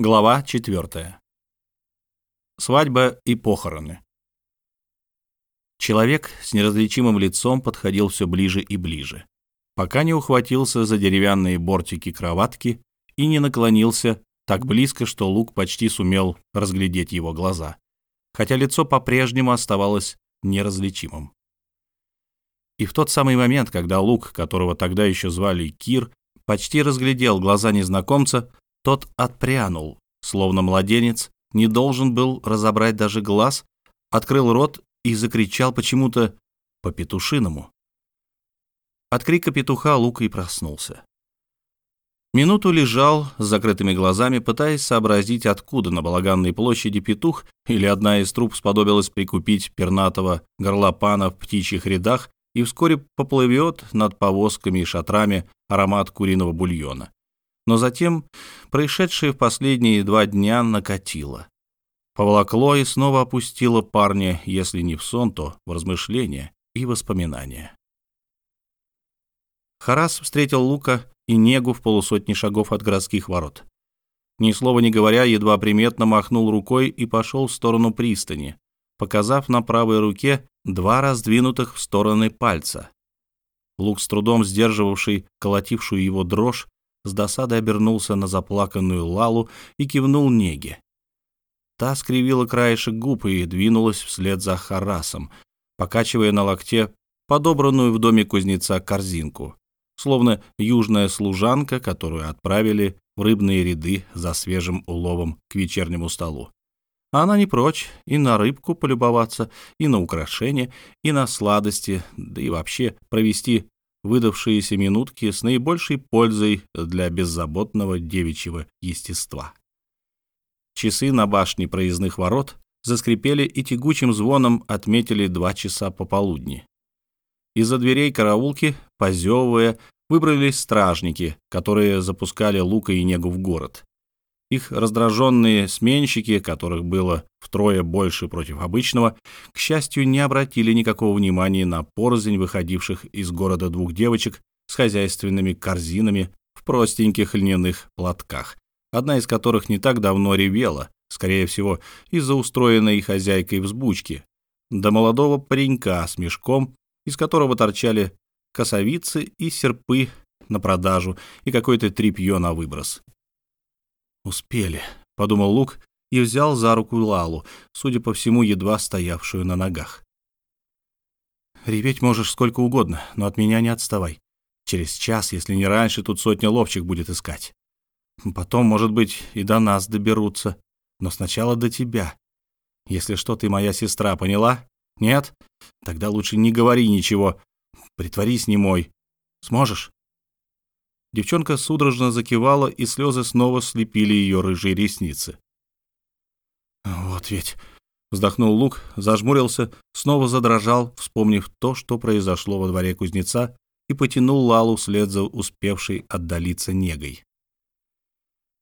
Глава 4. Свадьба и похороны. Человек с неразличимым лицом подходил все ближе и ближе, пока не ухватился за деревянные бортики кроватки и не наклонился так близко, что Лук почти сумел разглядеть его глаза, хотя лицо по-прежнему оставалось неразличимым. И в тот самый момент, когда Лук, которого тогда еще звали Кир, почти разглядел глаза незнакомца, тот отпрянул, словно младенец, не должен был разобрать даже глаз, открыл рот и закричал почему-то по-петушиному. От крика петуха Лука и проснулся. Минуту лежал с закрытыми глазами, пытаясь сообразить, откуда на Балаганной площади петух или одна из труб сподобилась прикупить пернатого горлопана в птичьих рядах и вскоре поплывет над повозками и шатрами аромат куриного бульона но затем происшедшее в последние два дня накатило. Поволокло и снова опустило парня, если не в сон, то в размышления и воспоминания. Харас встретил Лука и Негу в полусотни шагов от городских ворот. Ни слова не говоря, едва приметно махнул рукой и пошел в сторону пристани, показав на правой руке два раздвинутых в стороны пальца. Лук, с трудом сдерживавший колотившую его дрожь, с досадой обернулся на заплаканную Лалу и кивнул Неге. Та скривила краешек губ и двинулась вслед за Харасом, покачивая на локте подобранную в доме кузнеца корзинку, словно южная служанка, которую отправили в рыбные ряды за свежим уловом к вечернему столу. А она не прочь и на рыбку полюбоваться, и на украшения, и на сладости, да и вообще провести выдавшиеся минутки с наибольшей пользой для беззаботного девичьего естества. Часы на башне проездных ворот заскрипели и тягучим звоном отметили два часа пополудни. Из-за дверей караулки, позевывая, выбрались стражники, которые запускали Лука и Негу в город. Их раздраженные сменщики, которых было втрое больше против обычного, к счастью, не обратили никакого внимания на порознь выходивших из города двух девочек с хозяйственными корзинами в простеньких льняных платках, одна из которых не так давно ревела, скорее всего, из-за устроенной хозяйкой взбучки, до молодого паренька с мешком, из которого торчали косовицы и серпы на продажу и какое-то тряпье на выброс. «Успели», — подумал Лук и взял за руку Лалу, судя по всему, едва стоявшую на ногах. «Реветь можешь сколько угодно, но от меня не отставай. Через час, если не раньше, тут сотня ловчих будет искать. Потом, может быть, и до нас доберутся, но сначала до тебя. Если что, ты моя сестра, поняла? Нет? Тогда лучше не говори ничего. Притворись немой. Сможешь?» Девчонка судорожно закивала, и слезы снова слепили ее рыжие ресницы. «Вот ведь...» — вздохнул Лук, зажмурился, снова задрожал, вспомнив то, что произошло во дворе кузнеца, и потянул Лалу вслед за успевшей отдалиться негой.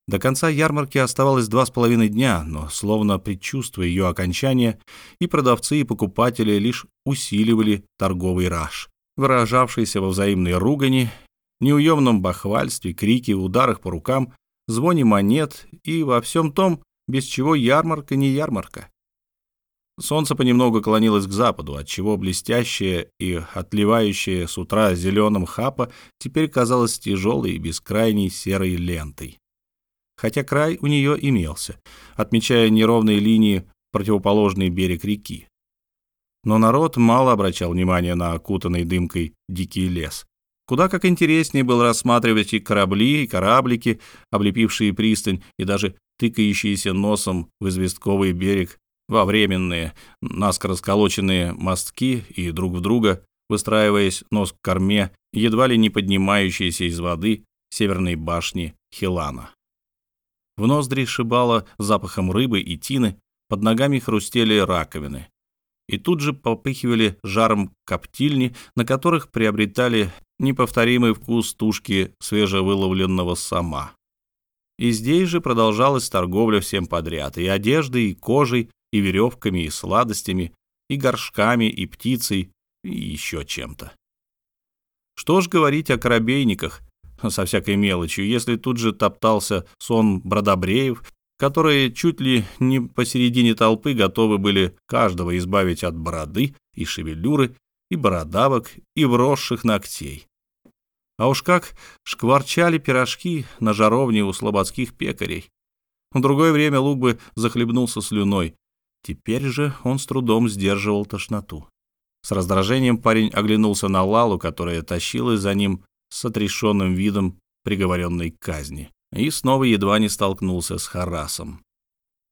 До конца ярмарки оставалось два с половиной дня, но, словно предчувствуя ее окончания, и продавцы, и покупатели лишь усиливали торговый раж, выражавшийся во взаимной ругани неуемном бахвальстве, крике, ударах по рукам, звоне монет и во всем том, без чего ярмарка не ярмарка. Солнце понемногу клонилось к западу, отчего блестящее и отливающее с утра зеленым хапа теперь казалось тяжелой и бескрайней серой лентой. Хотя край у нее имелся, отмечая неровные линии противоположный берег реки. Но народ мало обращал внимания на окутанный дымкой дикий лес, Куда как интереснее было рассматривать и корабли, и кораблики, облепившие пристань, и даже тыкающиеся носом в известковый берег во временные, наскоро сколоченные мостки и друг в друга, выстраиваясь нос к корме, едва ли не поднимающиеся из воды северной башни Хилана. В ноздри шибало запахом рыбы и тины, под ногами хрустели раковины. И тут же попыхивали жаром коптильни, на которых приобретали неповторимый вкус тушки свежевыловленного сама. И здесь же продолжалась торговля всем подряд, и одеждой, и кожей, и веревками, и сладостями, и горшками, и птицей, и еще чем-то. Что ж говорить о корабейниках со всякой мелочью, если тут же топтался сон Бродобреев, которые чуть ли не посередине толпы готовы были каждого избавить от бороды и шевелюры, и бородавок, и вросших ногтей. А уж как шкварчали пирожки на жаровне у слободских пекарей. В другое время Лук бы захлебнулся слюной. Теперь же он с трудом сдерживал тошноту. С раздражением парень оглянулся на Лалу, которая тащилась за ним с отрешенным видом приговоренной к казни, и снова едва не столкнулся с Харасом.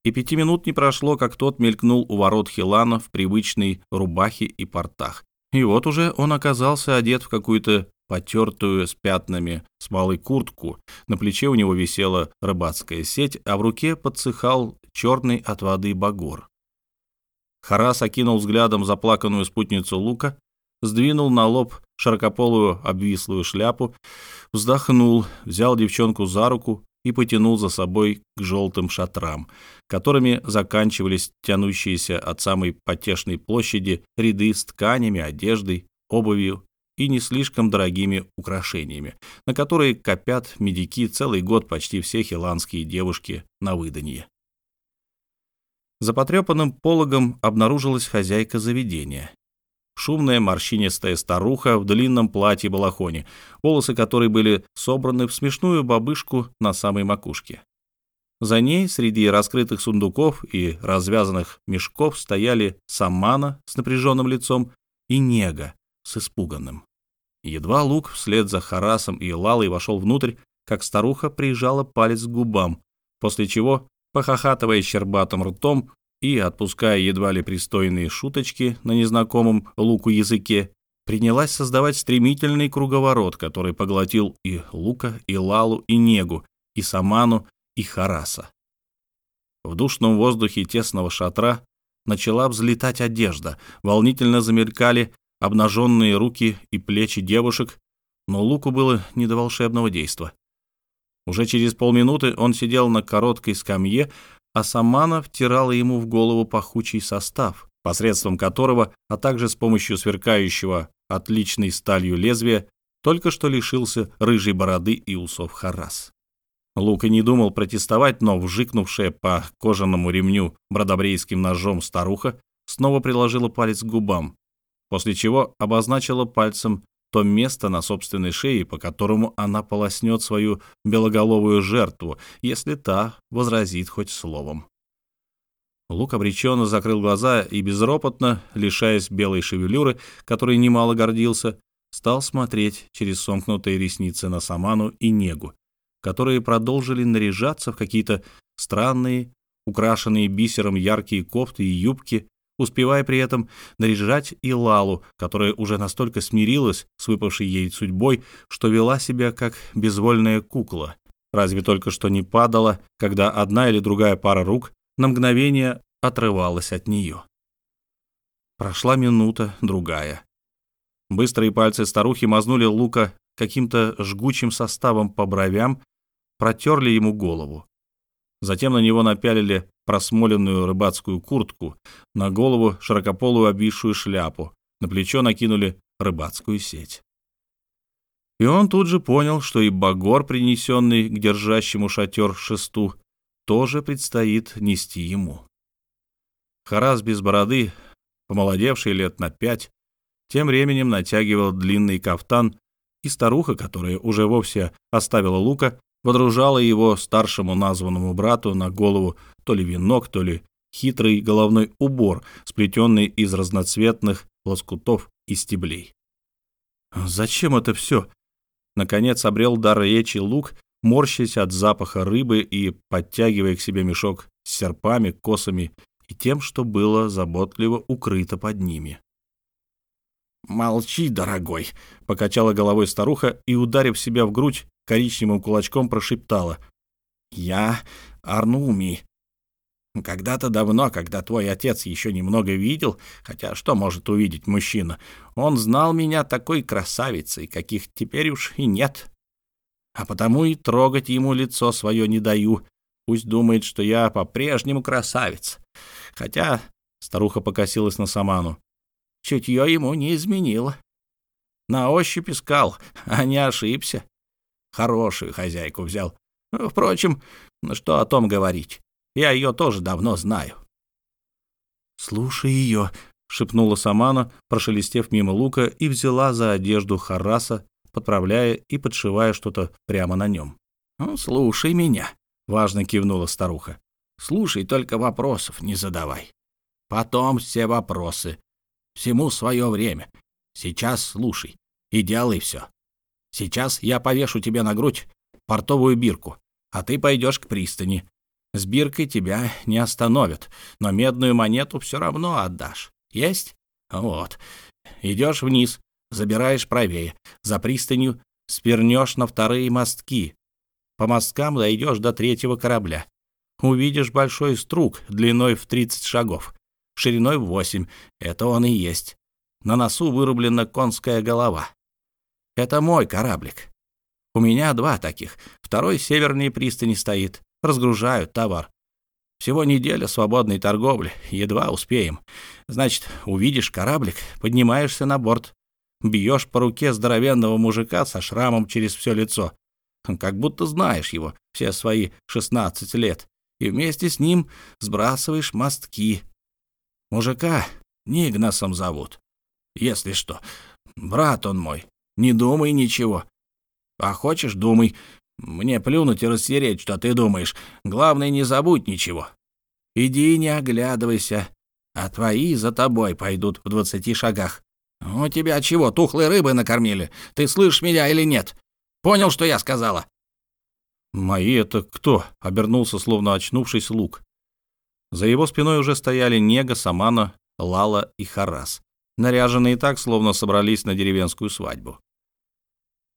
И пяти минут не прошло, как тот мелькнул у ворот Хилана в привычной рубахе и портах. И вот уже он оказался одет в какую-то потертую с пятнами смолы куртку, на плече у него висела рыбацкая сеть, а в руке подсыхал черный от воды багор. Харас окинул взглядом заплаканную спутницу Лука, сдвинул на лоб широкополую обвислую шляпу, вздохнул, взял девчонку за руку и потянул за собой к желтым шатрам, которыми заканчивались тянущиеся от самой потешной площади ряды с тканями, одеждой, обувью и не слишком дорогими украшениями, на которые копят медики целый год почти все хиланские девушки на выданье. За потрепанным пологом обнаружилась хозяйка заведения. Шумная морщинистая старуха в длинном платье-балахоне, волосы которой были собраны в смешную бабышку на самой макушке. За ней среди раскрытых сундуков и развязанных мешков стояли Самана с напряженным лицом и Нега с испуганным. Едва Лук вслед за Харасом и Лалой вошел внутрь, как старуха прижала палец к губам, после чего, похохатывая щербатым ртом и отпуская едва ли пристойные шуточки на незнакомом Луку языке, принялась создавать стремительный круговорот, который поглотил и Лука, и Лалу, и Негу, и Саману, и Хараса. В душном воздухе тесного шатра начала взлетать одежда, волнительно замелькали обнаженные руки и плечи девушек, но Луку было не до волшебного действа. Уже через полминуты он сидел на короткой скамье, а Самана втирала ему в голову пахучий состав, посредством которого, а также с помощью сверкающего отличной сталью лезвия, только что лишился рыжей бороды и усов Харас. Лука не думал протестовать, но вжикнувшая по кожаному ремню бродобрейским ножом старуха снова приложила палец к губам, после чего обозначила пальцем то место на собственной шее, по которому она полоснет свою белоголовую жертву, если та возразит хоть словом. Лук обреченно закрыл глаза и безропотно, лишаясь белой шевелюры, которой немало гордился, стал смотреть через сомкнутые ресницы на Саману и Негу, которые продолжили наряжаться в какие-то странные, украшенные бисером яркие кофты и юбки, успевая при этом наряжать и Лалу, которая уже настолько смирилась с выпавшей ей судьбой, что вела себя как безвольная кукла, разве только что не падала, когда одна или другая пара рук на мгновение отрывалась от нее. Прошла минута, другая. Быстрые пальцы старухи мазнули Лука каким-то жгучим составом по бровям, протерли ему голову. Затем на него напялили просмоленную рыбацкую куртку, на голову широкополую обвисшую шляпу, на плечо накинули рыбацкую сеть. И он тут же понял, что и багор, принесенный к держащему шатер шесту, тоже предстоит нести ему. Харас без бороды, помолодевший лет на пять, тем временем натягивал длинный кафтан, и старуха, которая уже вовсе оставила лука, водружала его старшему названному брату на голову то ли венок, то ли хитрый головной убор, сплетенный из разноцветных лоскутов и стеблей. «Зачем это все?» Наконец обрел дар речи лук, морщась от запаха рыбы и подтягивая к себе мешок с серпами, косами и тем, что было заботливо укрыто под ними. «Молчи, дорогой!» — покачала головой старуха и, ударив себя в грудь, коричневым кулачком прошептала. «Я Арнуми. Когда-то давно, когда твой отец еще немного видел, хотя что может увидеть мужчина, он знал меня такой красавицей, каких теперь уж и нет. А потому и трогать ему лицо свое не даю. Пусть думает, что я по-прежнему красавец. Хотя старуха покосилась на Саману. Чутье ему не изменило. На ощупь искал, а не ошибся. Хорошую хозяйку взял. Впрочем, что о том говорить. Я ее тоже давно знаю». «Слушай ее», — шепнула Самана, прошелестев мимо лука, и взяла за одежду Хараса, подправляя и подшивая что-то прямо на нем. «Ну, слушай меня», — важно кивнула старуха. «Слушай, только вопросов не задавай. Потом все вопросы. Всему свое время. Сейчас слушай и делай все. Сейчас я повешу тебе на грудь портовую бирку, а ты пойдешь к пристани. С биркой тебя не остановят, но медную монету все равно отдашь. Есть? Вот. Идешь вниз, забираешь правее. За пристанью свернешь на вторые мостки. По мосткам дойдешь до третьего корабля. Увидишь большой струк длиной в 30 шагов, шириной в 8. Это он и есть. На носу вырублена конская голова. Это мой кораблик. У меня два таких. Второй севернее пристани стоит. Разгружают товар. Всего неделя свободной торговли. Едва успеем. Значит, увидишь кораблик, поднимаешься на борт. Бьешь по руке здоровенного мужика со шрамом через все лицо. Как будто знаешь его все свои 16 лет. И вместе с ним сбрасываешь мостки. Мужика Нигнасом зовут. Если что. Брат он мой. Не думай ничего. А хочешь, думай. Мне плюнуть и растереть, что ты думаешь. Главное, не забудь ничего. Иди не оглядывайся, а твои за тобой пойдут в двадцати шагах. У тебя чего, тухлой рыбы накормили? Ты слышишь меня или нет? Понял, что я сказала?» «Мои это кто?» — обернулся, словно очнувшись, лук. За его спиной уже стояли Нега, Самана, Лала и Харас, наряженные так, словно собрались на деревенскую свадьбу.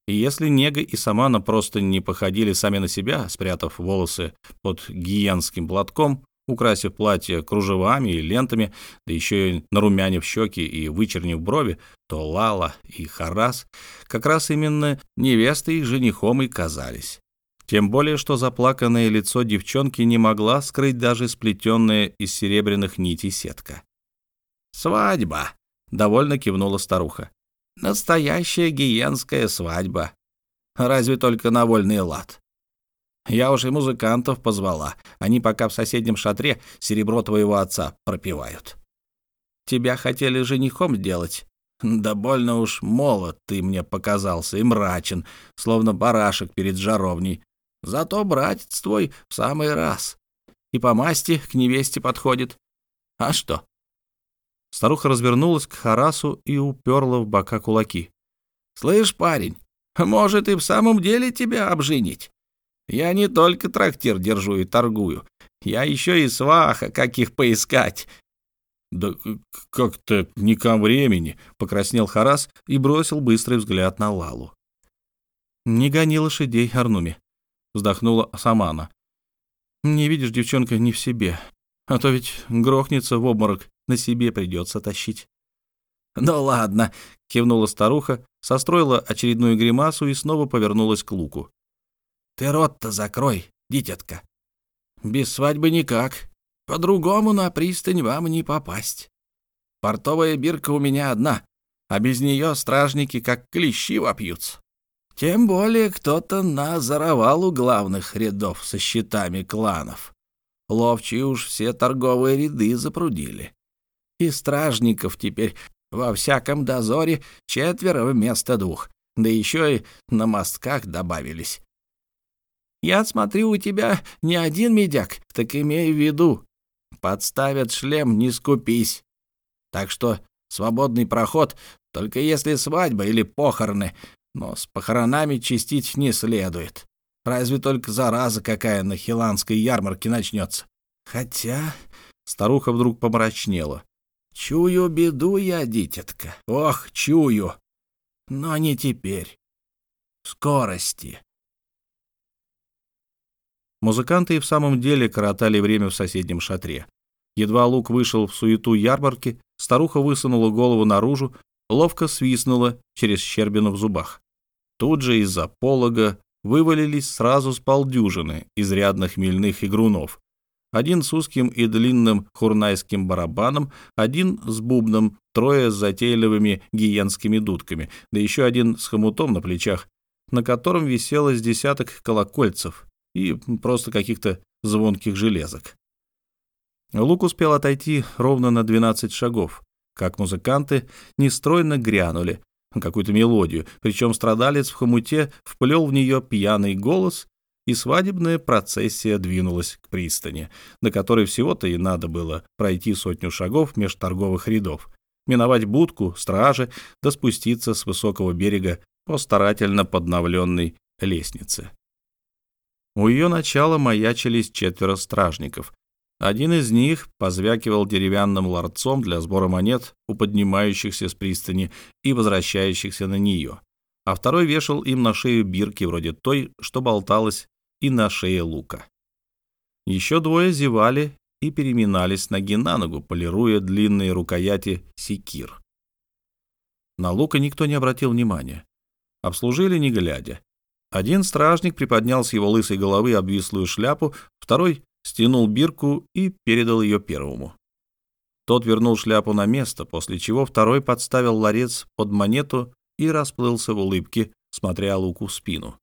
И если Нега и Самана просто не походили сами на себя, спрятав волосы под гиенским платком, украсив платье кружевами и лентами, да еще и нарумянив щеки и вычернив брови, то Лала и Харас как раз именно невестой и женихом и казались. Тем более, что заплаканное лицо девчонки не могла скрыть даже сплетенная из серебряных нитей сетка. «Свадьба!» — довольно кивнула старуха. Настоящая гиенская свадьба. Разве только на вольный лад. Я уже музыкантов позвала. Они пока в соседнем шатре серебро твоего отца пропивают. Тебя хотели женихом сделать. Да больно уж молод ты мне показался и мрачен, словно барашек перед жаровней. Зато братец твой в самый раз. И по масти к невесте подходит. А что, Старуха развернулась к Харасу и уперла в бока кулаки. «Слышь, парень, может и в самом деле тебя обженить? Я не только трактир держу и торгую, я еще и сваха, как их поискать». «Да как-то не ко времени», — покраснел Харас и бросил быстрый взгляд на Лалу. «Не гони лошадей, Арнуми», — вздохнула Самана. «Не видишь, девчонка не в себе, а то ведь грохнется в обморок на себе придется тащить. «Ну ладно», — кивнула старуха, состроила очередную гримасу и снова повернулась к луку. «Ты рот-то закрой, дитятка. Без свадьбы никак. По-другому на пристань вам не попасть. Портовая бирка у меня одна, а без нее стражники как клещи вопьются. Тем более кто-то назоровал у главных рядов со щитами кланов. Ловчие уж все торговые ряды запрудили и стражников теперь во всяком дозоре четверо вместо двух, да еще и на мостках добавились. Я смотрю, у тебя не один медяк, так имей в виду. Подставят шлем, не скупись. Так что свободный проход, только если свадьба или похороны, но с похоронами чистить не следует. Разве только зараза какая на хиланской ярмарке начнется. Хотя старуха вдруг помрачнела. Чую беду я, дитятка, ох, чую. Но не теперь. Скорости. Музыканты и в самом деле коротали время в соседнем шатре. Едва Лук вышел в суету ярмарки, старуха высунула голову наружу, ловко свистнула через щербину в зубах. Тут же из-за полога вывалились сразу с полдюжины изрядных хмельных игрунов, один с узким и длинным хурнайским барабаном, один с бубном, трое с затейливыми гиенскими дудками, да еще один с хомутом на плечах, на котором висело с десяток колокольцев и просто каких-то звонких железок. Лук успел отойти ровно на 12 шагов, как музыканты нестройно грянули какую-то мелодию, причем страдалец в хомуте вплел в нее пьяный голос, и свадебная процессия двинулась к пристани, на которой всего-то и надо было пройти сотню шагов меж торговых рядов, миновать будку, стражи, да спуститься с высокого берега по старательно подновленной лестнице. У ее начала маячились четверо стражников. Один из них позвякивал деревянным ларцом для сбора монет у поднимающихся с пристани и возвращающихся на нее, а второй вешал им на шею бирки вроде той, что болталась и на шее лука. Еще двое зевали и переминались ноги на ногу, полируя длинные рукояти секир. На лука никто не обратил внимания. Обслужили не глядя. Один стражник приподнял с его лысой головы обвислую шляпу, второй стянул бирку и передал ее первому. Тот вернул шляпу на место, после чего второй подставил ларец под монету и расплылся в улыбке, смотря луку в спину.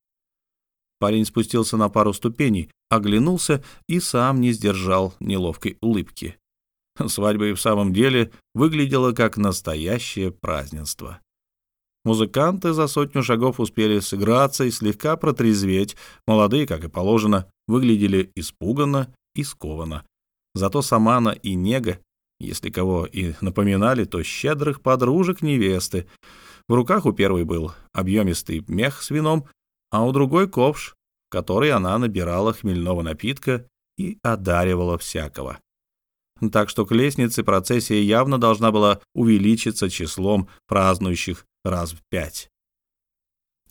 Парень спустился на пару ступеней, оглянулся и сам не сдержал неловкой улыбки. Свадьба и в самом деле выглядела как настоящее празднество. Музыканты за сотню шагов успели сыграться и слегка протрезветь. Молодые, как и положено, выглядели испуганно и скованно. Зато Самана и Нега, если кого и напоминали, то щедрых подружек невесты. В руках у первой был объемистый мех с вином, а у другой ковш, который она набирала хмельного напитка и одаривала всякого. Так что к лестнице процессия явно должна была увеличиться числом празднующих раз в пять.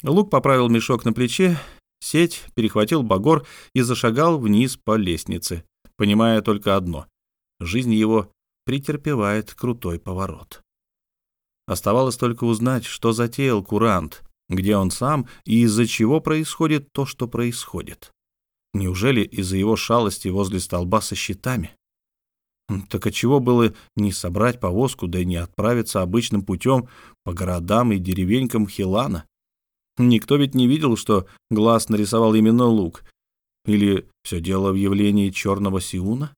Лук поправил мешок на плече, сеть, перехватил багор и зашагал вниз по лестнице, понимая только одно — жизнь его претерпевает крутой поворот. Оставалось только узнать, что затеял курант, где он сам и из-за чего происходит то, что происходит. Неужели из-за его шалости возле столба со щитами? Так отчего было не собрать повозку, да и не отправиться обычным путем по городам и деревенькам Хилана? Никто ведь не видел, что глаз нарисовал именно Лук. Или все дело в явлении черного Сиуна?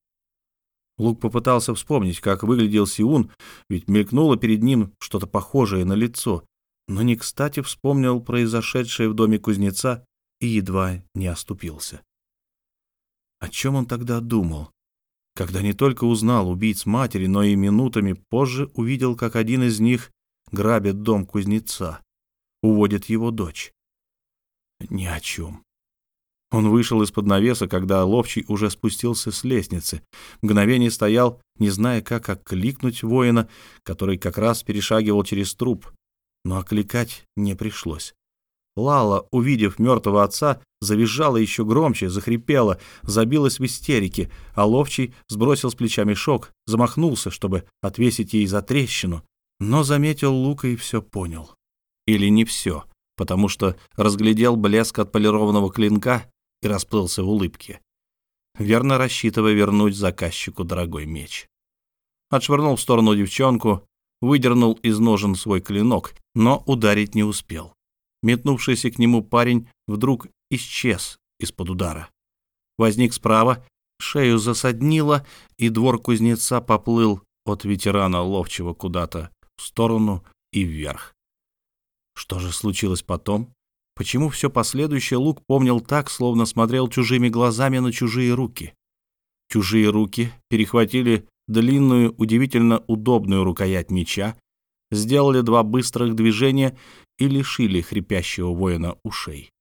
Лук попытался вспомнить, как выглядел Сиун, ведь мелькнуло перед ним что-то похожее на лицо, но не кстати вспомнил произошедшее в доме кузнеца и едва не оступился. О чем он тогда думал? когда не только узнал убийц матери, но и минутами позже увидел, как один из них грабит дом кузнеца, уводит его дочь. Ни о чем. Он вышел из-под навеса, когда ловчий уже спустился с лестницы. Мгновение стоял, не зная, как окликнуть воина, который как раз перешагивал через труп. Но окликать не пришлось. Лала, увидев мертвого отца, завизжала еще громче, захрипела, забилась в истерике, а ловчий сбросил с плеча мешок, замахнулся, чтобы отвесить ей за трещину, но заметил лука и все понял. Или не все, потому что разглядел блеск отполированного клинка и расплылся в улыбке, верно рассчитывая вернуть заказчику дорогой меч. Отшвырнул в сторону девчонку, выдернул из ножен свой клинок, но ударить не успел. Метнувшийся к нему парень вдруг исчез из-под удара. Возник справа, шею засаднило, и двор кузнеца поплыл от ветерана ловчего куда-то в сторону и вверх. Что же случилось потом? Почему все последующее Лук помнил так, словно смотрел чужими глазами на чужие руки? Чужие руки перехватили длинную, удивительно удобную рукоять меча, сделали два быстрых движения и лишили хрипящего воина ушей.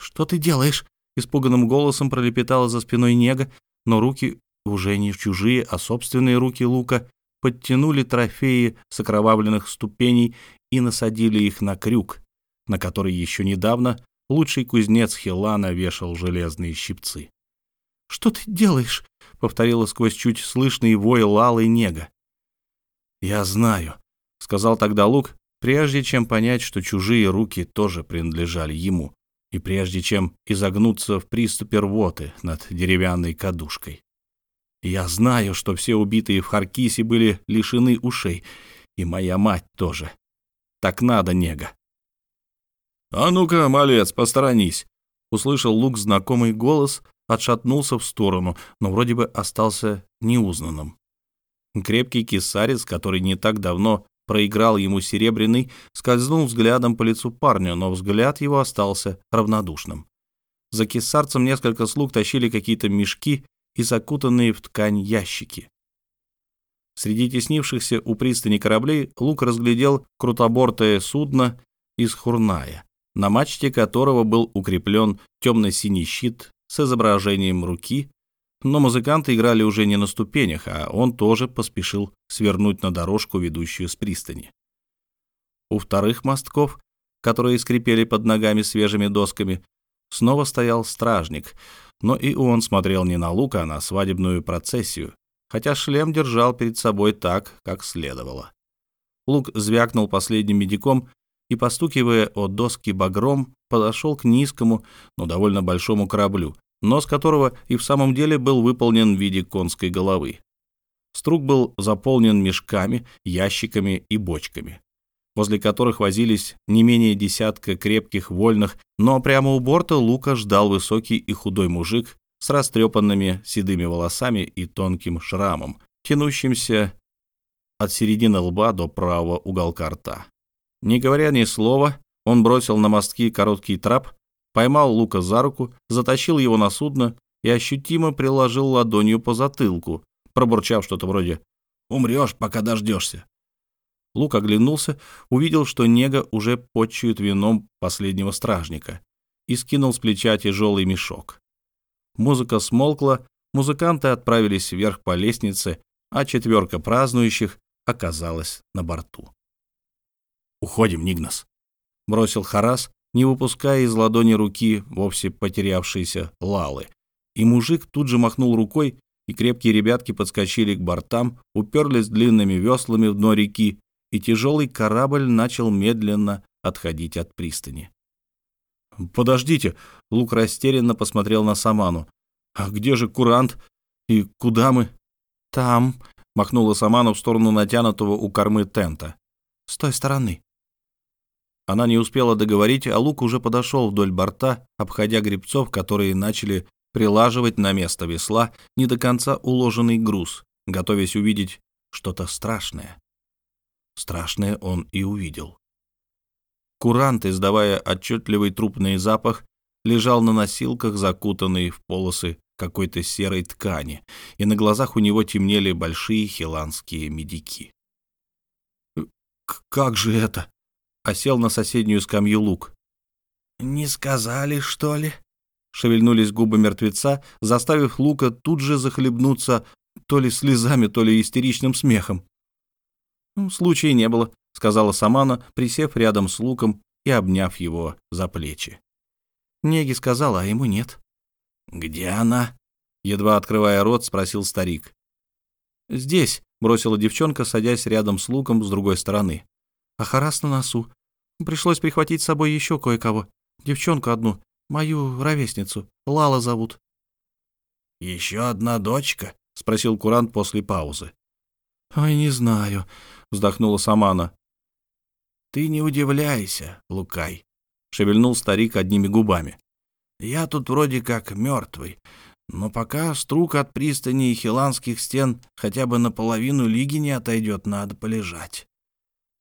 «Что ты делаешь?» — испуганным голосом пролепетала за спиной Нега, но руки, уже не чужие, а собственные руки Лука, подтянули трофеи с окровавленных ступеней и насадили их на крюк, на который еще недавно лучший кузнец Хилана вешал железные щипцы. «Что ты делаешь?» — повторила сквозь чуть слышный вой Лалы Нега. «Я знаю», — сказал тогда Лук, прежде чем понять, что чужие руки тоже принадлежали ему, и прежде чем изогнуться в приступе рвоты над деревянной кадушкой. Я знаю, что все убитые в Харкисе были лишены ушей, и моя мать тоже. Так надо, нега. «А ну-ка, малец, посторонись!» — услышал Лук знакомый голос, отшатнулся в сторону, но вроде бы остался неузнанным. Крепкий кисарец, который не так давно проиграл ему серебряный, скользнул взглядом по лицу парня, но взгляд его остался равнодушным. За кисарцем несколько слуг тащили какие-то мешки и закутанные в ткань ящики. Среди теснившихся у пристани кораблей Лук разглядел крутобортое судно из Хурная, на мачте которого был укреплен темно-синий щит с изображением руки, но музыканты играли уже не на ступенях, а он тоже поспешил свернуть на дорожку, ведущую с пристани. У вторых мостков, которые скрипели под ногами свежими досками, снова стоял стражник, но и он смотрел не на лук, а на свадебную процессию, хотя шлем держал перед собой так, как следовало. Лук звякнул последним медиком и, постукивая о доски багром, подошел к низкому, но довольно большому кораблю, нос которого и в самом деле был выполнен в виде конской головы. Струк был заполнен мешками, ящиками и бочками, возле которых возились не менее десятка крепких вольных, но прямо у борта Лука ждал высокий и худой мужик с растрепанными седыми волосами и тонким шрамом, тянущимся от середины лба до правого уголка рта. Не говоря ни слова, он бросил на мостки короткий трап, поймал Лука за руку, затащил его на судно и ощутимо приложил ладонью по затылку, пробурчав что-то вроде «Умрешь, пока дождешься». Лук оглянулся, увидел, что нега уже почует вином последнего стражника, и скинул с плеча тяжелый мешок. Музыка смолкла, музыканты отправились вверх по лестнице, а четверка празднующих оказалась на борту. «Уходим, Нигнас», — бросил Харас, не выпуская из ладони руки вовсе потерявшейся Лалы. И мужик тут же махнул рукой, и крепкие ребятки подскочили к бортам, уперлись длинными веслами в дно реки, и тяжелый корабль начал медленно отходить от пристани. «Подождите!» — Лук растерянно посмотрел на Саману. «А где же курант? И куда мы?» «Там!» — махнула Саману в сторону натянутого у кормы тента. «С той стороны!» Она не успела договорить, а Лук уже подошел вдоль борта, обходя грибцов, которые начали прилаживать на место весла не до конца уложенный груз, готовясь увидеть что-то страшное. Страшное он и увидел. Курант, издавая отчетливый трупный запах, лежал на носилках, закутанный в полосы какой-то серой ткани, и на глазах у него темнели большие хиланские медики. «Как же это?» — осел на соседнюю скамью лук. «Не сказали, что ли?» — шевельнулись губы мертвеца, заставив Лука тут же захлебнуться то ли слезами, то ли истеричным смехом. «Случая не было», — сказала Самана, присев рядом с Луком и обняв его за плечи. Неги сказала, а ему нет. «Где она?» — едва открывая рот, спросил старик. «Здесь», — бросила девчонка, садясь рядом с Луком с другой стороны. «А Харас на носу. Пришлось прихватить с собой еще кое-кого. Девчонку одну, мою ровесницу. Лала зовут». «Еще одна дочка?» — спросил Курант после паузы. «Ой, не знаю», — вздохнула Самана. «Ты не удивляйся, Лукай», — шевельнул старик одними губами. «Я тут вроде как мертвый, но пока струк от пристани и хиланских стен хотя бы наполовину лиги не отойдет, надо полежать.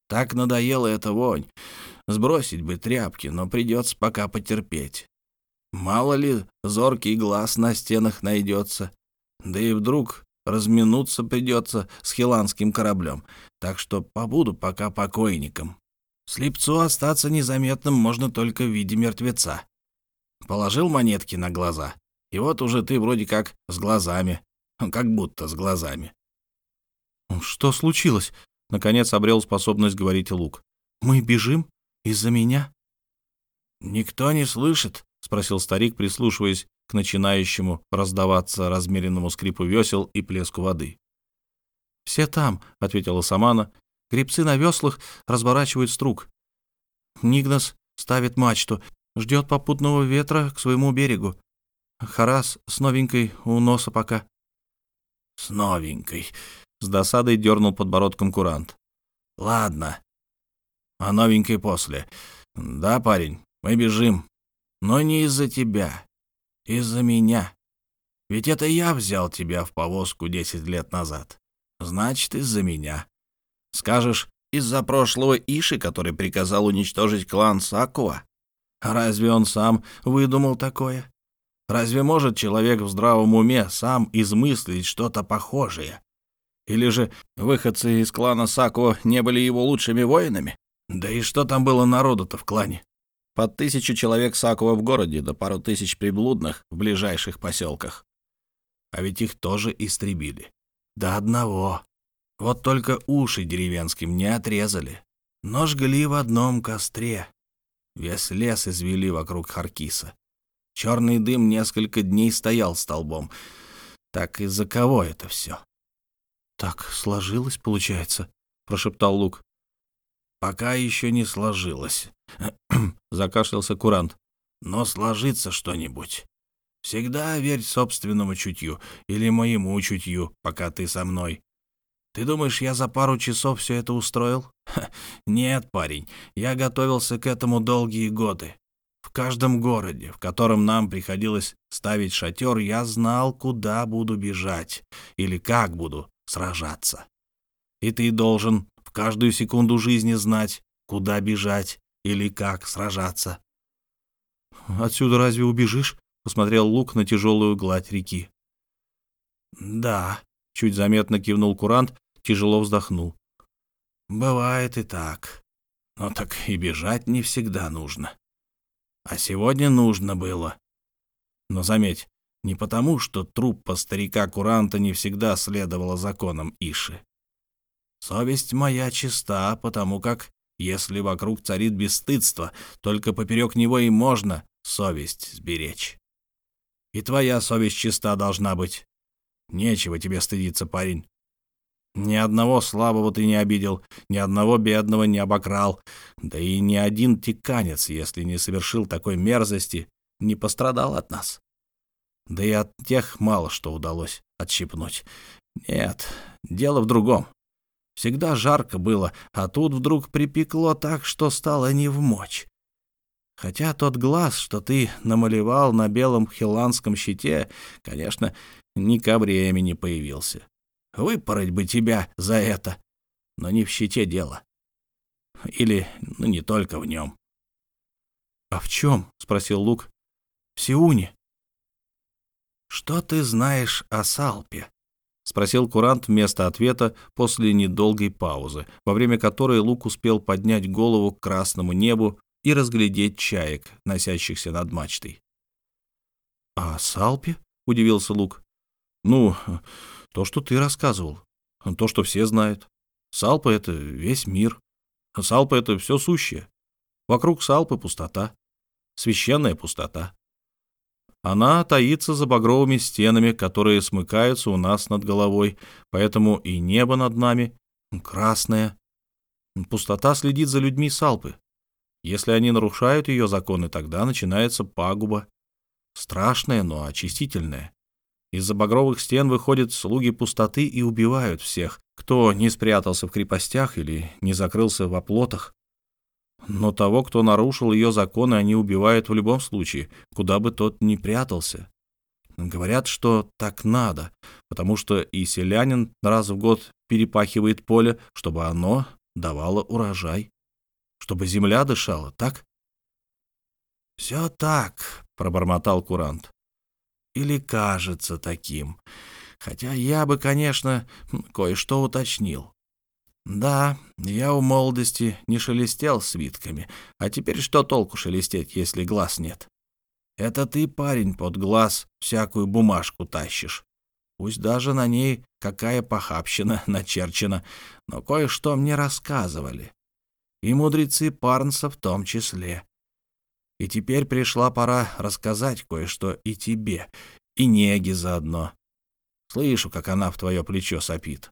Так надоела эта вонь. Сбросить бы тряпки, но придется пока потерпеть. Мало ли, зоркий глаз на стенах найдется. Да и вдруг разминуться придется с хиланским кораблем, так что побуду пока покойником. Слепцу остаться незаметным можно только в виде мертвеца. Положил монетки на глаза, и вот уже ты вроде как с глазами, как будто с глазами. «Что случилось?» — наконец обрел способность говорить Лук. «Мы бежим? Из-за меня?» «Никто не слышит?» — спросил старик, прислушиваясь к начинающему раздаваться размеренному скрипу весел и плеску воды. «Все там», — ответила Самана. «Гребцы на веслах разворачивают струк. Нигнас ставит мачту, ждет попутного ветра к своему берегу. Харас с новенькой у носа пока». «С новенькой», — с досадой дернул подбородком курант. «Ладно. А новенькой после. Да, парень, мы бежим. Но не из-за тебя. Из-за меня. Ведь это я взял тебя в повозку десять лет назад. Значит, из-за меня. Скажешь, из-за прошлого Иши, который приказал уничтожить клан Сакуа? Разве он сам выдумал такое? Разве может человек в здравом уме сам измыслить что-то похожее? Или же выходцы из клана Сако не были его лучшими воинами? Да и что там было народу-то в клане? Под тысячу человек Сакова в городе, да пару тысяч приблудных в ближайших поселках. А ведь их тоже истребили. До одного. Вот только уши деревенским не отрезали, но жгли в одном костре. Весь лес извели вокруг Харкиса. Черный дым несколько дней стоял столбом. Так из-за кого это все? — Так сложилось, получается, — прошептал Лук. — Пока еще не сложилось, — закашлялся Курант. — Но сложится что-нибудь. Всегда верь собственному чутью или моему чутью, пока ты со мной. Ты думаешь, я за пару часов все это устроил? Ха, нет, парень, я готовился к этому долгие годы. В каждом городе, в котором нам приходилось ставить шатер, я знал, куда буду бежать или как буду сражаться. И ты должен каждую секунду жизни знать, куда бежать или как сражаться. «Отсюда разве убежишь?» — посмотрел Лук на тяжелую гладь реки. «Да», — чуть заметно кивнул Курант, тяжело вздохнул. «Бывает и так. Но так и бежать не всегда нужно. А сегодня нужно было. Но заметь, не потому, что труппа старика Куранта не всегда следовала законам Иши. Совесть моя чиста, потому как, если вокруг царит бесстыдство, только поперек него и можно совесть сберечь. И твоя совесть чиста должна быть. Нечего тебе стыдиться, парень. Ни одного слабого ты не обидел, ни одного бедного не обокрал, да и ни один тиканец, если не совершил такой мерзости, не пострадал от нас. Да и от тех мало что удалось отщипнуть. Нет, дело в другом. Всегда жарко было, а тут вдруг припекло так, что стало не в мочь. Хотя тот глаз, что ты намалевал на белом хиланском щите, конечно, ни ко времени появился. Выпороть бы тебя за это. Но не в щите дело. Или, ну, не только в нем. — А в чем? — спросил Лук. — В Сиуне. — Что ты знаешь о Салпе? — спросил Курант вместо ответа после недолгой паузы, во время которой Лук успел поднять голову к красному небу и разглядеть чаек, носящихся над мачтой. — А Салпе? — удивился Лук. — Ну, то, что ты рассказывал. То, что все знают. Салпа — это весь мир. Салпа — это все сущее. Вокруг Салпы пустота. Священная пустота. Она таится за багровыми стенами, которые смыкаются у нас над головой, поэтому и небо над нами красное. Пустота следит за людьми Салпы. Если они нарушают ее законы, тогда начинается пагуба. Страшная, но очистительная. Из-за багровых стен выходят слуги пустоты и убивают всех, кто не спрятался в крепостях или не закрылся в оплотах. Но того, кто нарушил ее законы, они убивают в любом случае, куда бы тот ни прятался. Говорят, что так надо, потому что и селянин раз в год перепахивает поле, чтобы оно давало урожай, чтобы земля дышала, так? — Все так, — пробормотал Курант или кажется таким. Хотя я бы, конечно, кое-что уточнил. Да, я у молодости не шелестел свитками, а теперь что толку шелестеть, если глаз нет? Это ты, парень, под глаз всякую бумажку тащишь. Пусть даже на ней какая похабщина начерчена, но кое-что мне рассказывали. И мудрецы Парнса в том числе. И теперь пришла пора рассказать кое-что и тебе, и неги заодно. Слышу, как она в твое плечо сопит.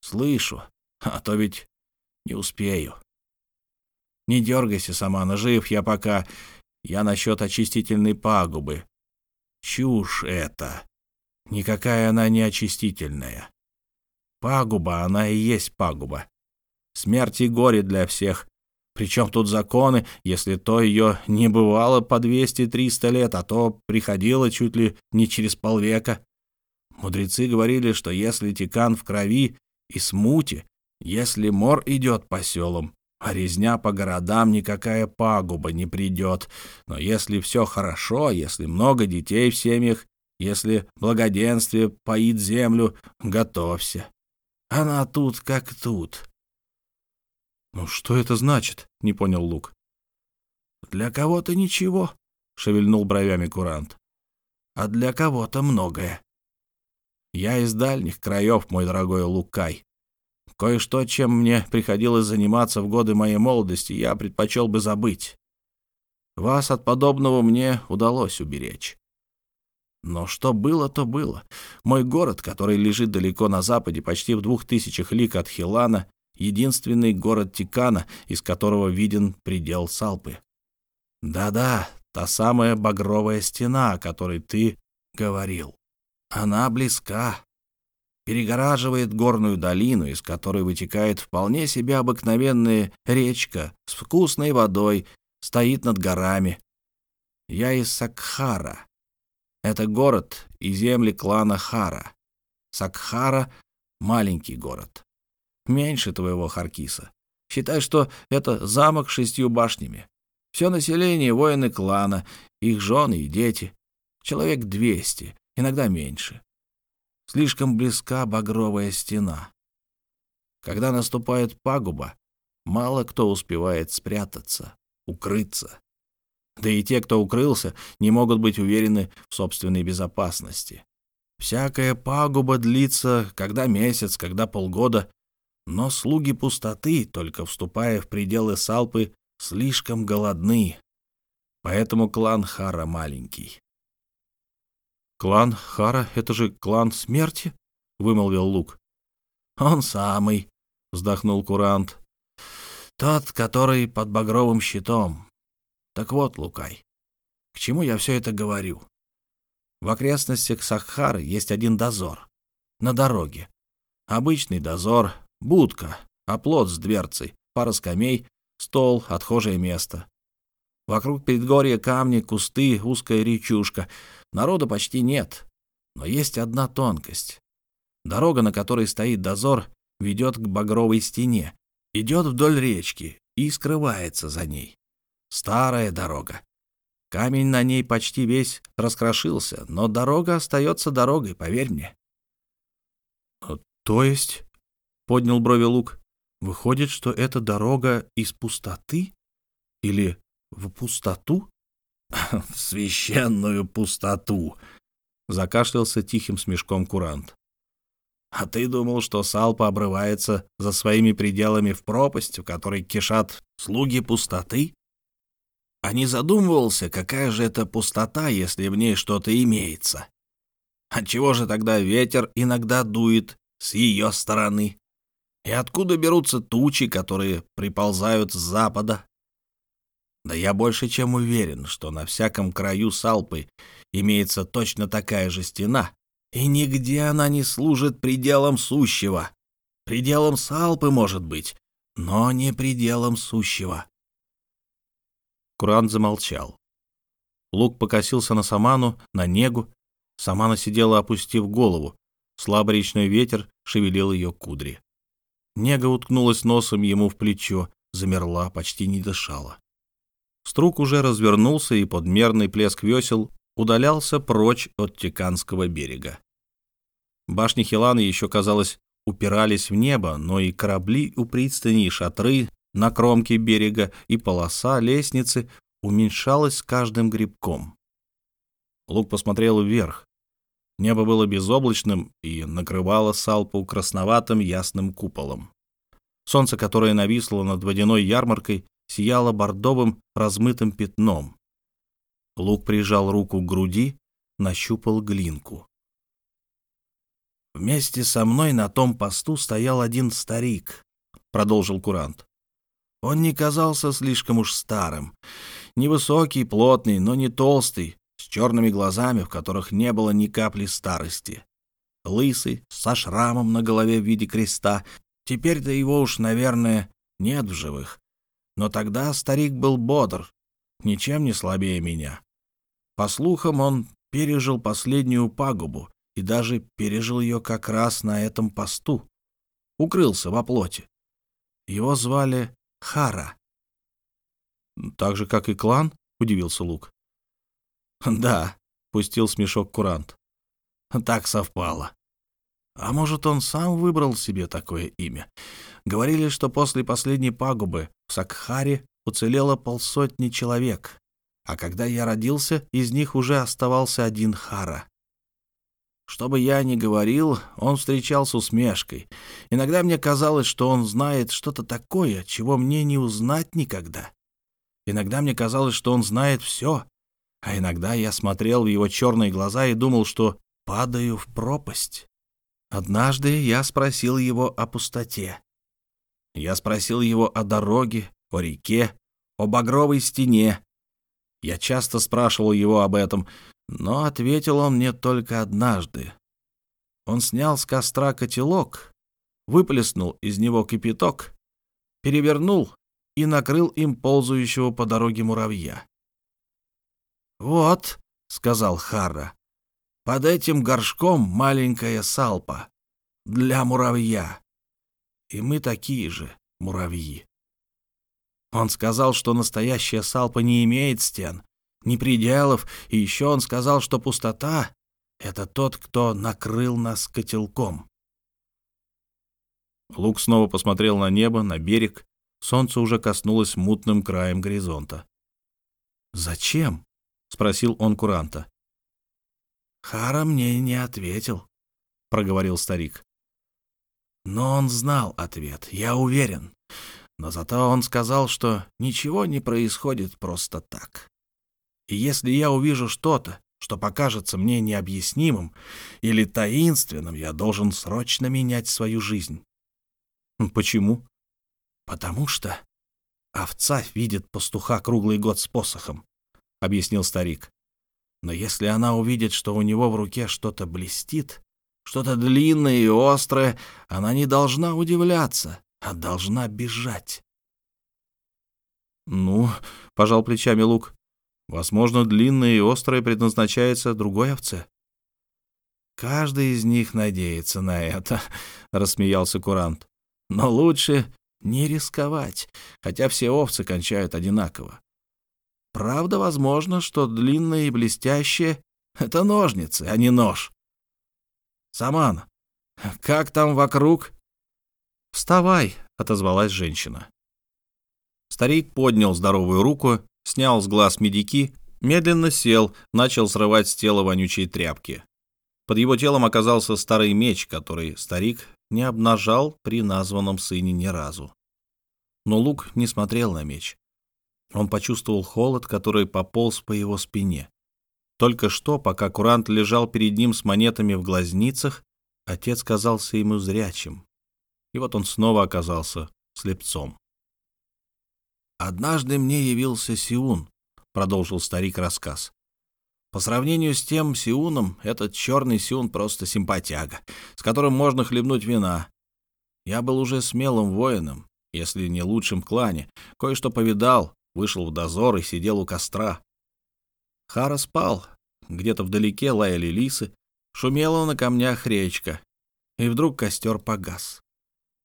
Слышу, а то ведь не успею. Не дергайся, сама, нажив я пока. Я насчет очистительной пагубы. Чушь это. Никакая она не очистительная. Пагуба, она и есть пагуба. Смерть и горе для всех, причем тут законы, если то ее не бывало по 200-300 лет, а то приходило чуть ли не через полвека. Мудрецы говорили, что если тикан в крови и смуте, если мор идет по селам, а резня по городам никакая пагуба не придет. Но если все хорошо, если много детей в семьях, если благоденствие поит землю, готовься. Она тут как тут. «Ну что это значит?» — не понял Лук. «Для кого-то ничего», — шевельнул бровями курант. «А для кого-то многое. Я из дальних краев, мой дорогой Лукай. Кое-что, чем мне приходилось заниматься в годы моей молодости, я предпочел бы забыть. Вас от подобного мне удалось уберечь. Но что было, то было. Мой город, который лежит далеко на западе, почти в двух тысячах лик от Хилана, единственный город Тикана, из которого виден предел Салпы. Да-да, та самая багровая стена, о которой ты говорил. Она близка, перегораживает горную долину, из которой вытекает вполне себе обыкновенная речка с вкусной водой, стоит над горами. Я из Сакхара. Это город и земли клана Хара. Сакхара — маленький город. Меньше твоего Харкиса. Считай, что это замок с шестью башнями. Все население — воины клана, их жены и дети. Человек двести, иногда меньше. Слишком близка багровая стена. Когда наступает пагуба, мало кто успевает спрятаться, укрыться. Да и те, кто укрылся, не могут быть уверены в собственной безопасности. Всякая пагуба длится когда месяц, когда полгода, но слуги пустоты, только вступая в пределы Салпы, слишком голодны. Поэтому клан Хара маленький. «Клан Хара — это же клан смерти?» — вымолвил Лук. «Он самый», — вздохнул Курант. «Тот, который под багровым щитом. Так вот, Лукай, к чему я все это говорю? В окрестностях Сахары есть один дозор. На дороге. Обычный дозор, будка, оплот с дверцей, пара скамей, стол, отхожее место. Вокруг предгорья камни, кусты, узкая речушка. Народа почти нет. Но есть одна тонкость. Дорога, на которой стоит дозор, ведет к багровой стене, идет вдоль речки и скрывается за ней. Старая дорога. Камень на ней почти весь раскрошился, но дорога остается дорогой, поверь мне. — То есть, — поднял брови Лук, — выходит, что эта дорога из пустоты? Или в пустоту? В священную пустоту, закашлялся тихим смешком курант. А ты думал, что Салпа обрывается за своими пределами в пропасть, в которой кишат слуги пустоты? А не задумывался, какая же это пустота, если в ней что-то имеется? Отчего же тогда ветер иногда дует с ее стороны? И откуда берутся тучи, которые приползают с запада? Да я больше чем уверен, что на всяком краю Салпы имеется точно такая же стена, и нигде она не служит пределом сущего. Пределом Салпы, может быть, но не пределом сущего. Курант замолчал. Лук покосился на Саману, на Негу. Самана сидела, опустив голову. Слабый речной ветер шевелил ее кудри. Нега уткнулась носом ему в плечо, замерла, почти не дышала. Струк уже развернулся и под мерный плеск весел удалялся прочь от Тиканского берега. Башни Хилана еще, казалось, упирались в небо, но и корабли у пристани, и шатры на кромке берега, и полоса лестницы уменьшалась с каждым грибком. Лук посмотрел вверх. Небо было безоблачным и накрывало Салпу красноватым ясным куполом. Солнце, которое нависло над водяной ярмаркой, сияла бордовым размытым пятном. Лук прижал руку к груди, нащупал глинку. «Вместе со мной на том посту стоял один старик», — продолжил Курант. «Он не казался слишком уж старым. Невысокий, плотный, но не толстый, с черными глазами, в которых не было ни капли старости. Лысый, со шрамом на голове в виде креста. Теперь-то его уж, наверное, нет в живых. Но тогда старик был бодр, ничем не слабее меня. По слухам, он пережил последнюю пагубу и даже пережил ее как раз на этом посту. Укрылся во плоти. Его звали Хара. «Так же, как и клан?» — удивился Лук. «Да», — пустил смешок курант. «Так совпало. А может, он сам выбрал себе такое имя? Говорили, что после последней пагубы в Сакхаре уцелело полсотни человек, а когда я родился, из них уже оставался один Хара. Что бы я ни говорил, он встречал с усмешкой. Иногда мне казалось, что он знает что-то такое, чего мне не узнать никогда. Иногда мне казалось, что он знает все, а иногда я смотрел в его черные глаза и думал, что падаю в пропасть. Однажды я спросил его о пустоте. Я спросил его о дороге, о реке, о багровой стене. Я часто спрашивал его об этом, но ответил он мне только однажды. Он снял с костра котелок, выплеснул из него кипяток, перевернул и накрыл им ползающего по дороге муравья. «Вот», — сказал Харра, — «под этим горшком маленькая салпа для муравья. И мы такие же муравьи». Он сказал, что настоящая салпа не имеет стен, ни пределов, и еще он сказал, что пустота — это тот, кто накрыл нас котелком. Лук снова посмотрел на небо, на берег. Солнце уже коснулось мутным краем горизонта. «Зачем?» — спросил он куранта. «Хара мне не ответил», — проговорил старик. Но он знал ответ, я уверен. Но зато он сказал, что ничего не происходит просто так. И если я увижу что-то, что покажется мне необъяснимым или таинственным, я должен срочно менять свою жизнь. Почему? Потому что овца видит пастуха круглый год с посохом, — объяснил старик. Но если она увидит, что у него в руке что-то блестит, что-то длинное и острое, она не должна удивляться, а должна бежать. «Ну, — пожал плечами Лук, Возможно, длинное и острое предназначается другой овце. «Каждый из них надеется на это», — рассмеялся Курант. «Но лучше не рисковать, хотя все овцы кончают одинаково. Правда, возможно, что длинное и блестящее — это ножницы, а не нож. Саман, как там вокруг?» «Вставай», — отозвалась женщина. Старик поднял здоровую руку снял с глаз медики, медленно сел, начал срывать с тела вонючие тряпки. Под его телом оказался старый меч, который старик не обнажал при названном сыне ни разу. Но Лук не смотрел на меч. Он почувствовал холод, который пополз по его спине. Только что, пока курант лежал перед ним с монетами в глазницах, отец казался ему зрячим. И вот он снова оказался слепцом. «Однажды мне явился Сиун», — продолжил старик рассказ. «По сравнению с тем Сиуном, этот черный Сиун просто симпатяга, с которым можно хлебнуть вина. Я был уже смелым воином, если не лучшим в клане, кое-что повидал, вышел в дозор и сидел у костра. Хара спал, где-то вдалеке лаяли лисы, шумела на камнях речка, и вдруг костер погас.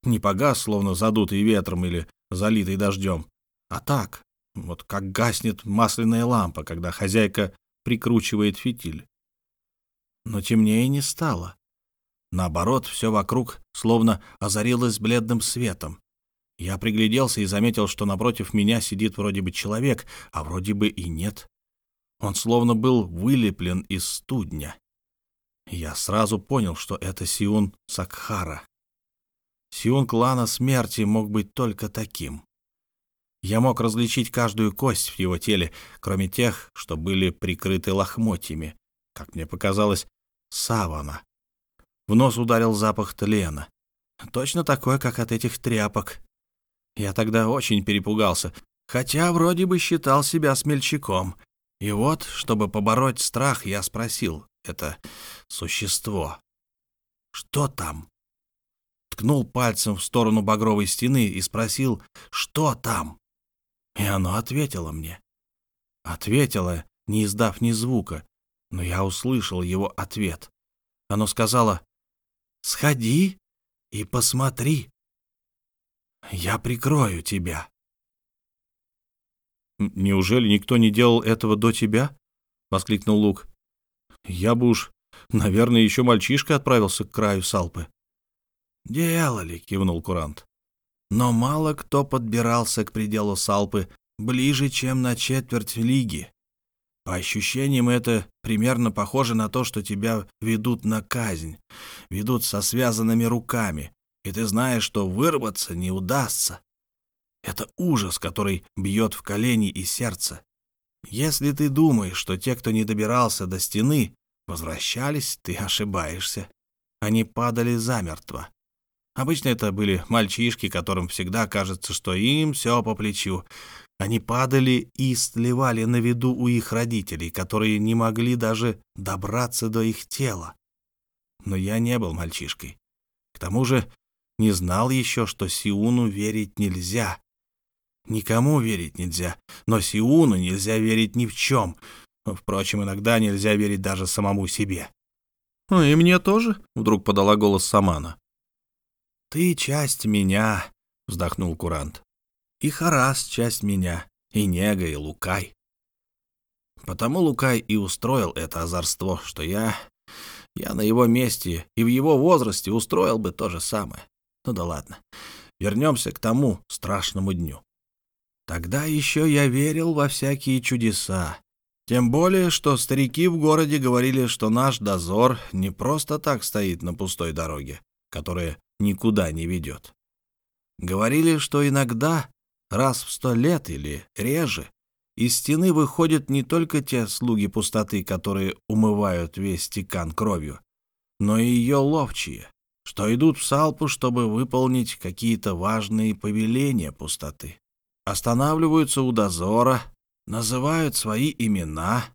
Не погас, словно задутый ветром или залитый дождем, а так, вот как гаснет масляная лампа, когда хозяйка прикручивает фитиль. Но темнее не стало. Наоборот, все вокруг словно озарилось бледным светом. Я пригляделся и заметил, что напротив меня сидит вроде бы человек, а вроде бы и нет. Он словно был вылеплен из студня. Я сразу понял, что это Сиун Сакхара. Сиун клана смерти мог быть только таким. Я мог различить каждую кость в его теле, кроме тех, что были прикрыты лохмотьями, как мне показалось, савана. В нос ударил запах тлена. Точно такой, как от этих тряпок. Я тогда очень перепугался, хотя вроде бы считал себя смельчаком. И вот, чтобы побороть страх, я спросил это существо. «Что там?» Ткнул пальцем в сторону багровой стены и спросил, «Что там?» И оно ответило мне. Ответило, не издав ни звука, но я услышал его ответ. Оно сказала «Сходи и посмотри. Я прикрою тебя». «Неужели никто не делал этого до тебя?» — воскликнул Лук. «Я бы уж, наверное, еще мальчишка отправился к краю Салпы». «Делали», — кивнул Курант. «Но мало кто подбирался к пределу Салпы ближе, чем на четверть лиги. По ощущениям, это примерно похоже на то, что тебя ведут на казнь, ведут со связанными руками, и ты знаешь, что вырваться не удастся. Это ужас, который бьет в колени и сердце. Если ты думаешь, что те, кто не добирался до стены, возвращались, ты ошибаешься. Они падали замертво. Обычно это были мальчишки, которым всегда кажется, что им все по плечу. Они падали и сливали на виду у их родителей, которые не могли даже добраться до их тела. Но я не был мальчишкой. К тому же не знал еще, что Сиуну верить нельзя. Никому верить нельзя, но Сиуну нельзя верить ни в чем. Впрочем, иногда нельзя верить даже самому себе. «Ну и мне тоже», — вдруг подала голос Самана. «Ты часть меня», — вздохнул Курант. «И Харас часть меня, и Нега, и Лукай». Потому Лукай и устроил это озорство, что я... Я на его месте и в его возрасте устроил бы то же самое. Ну да ладно. Вернемся к тому страшному дню. Тогда еще я верил во всякие чудеса. Тем более, что старики в городе говорили, что наш дозор не просто так стоит на пустой дороге, которая никуда не ведет. Говорили, что иногда, раз в сто лет или реже, из стены выходят не только те слуги пустоты, которые умывают весь стекан кровью, но и ее ловчие, что идут в салпу, чтобы выполнить какие-то важные повеления пустоты. Останавливаются у дозора, называют свои имена,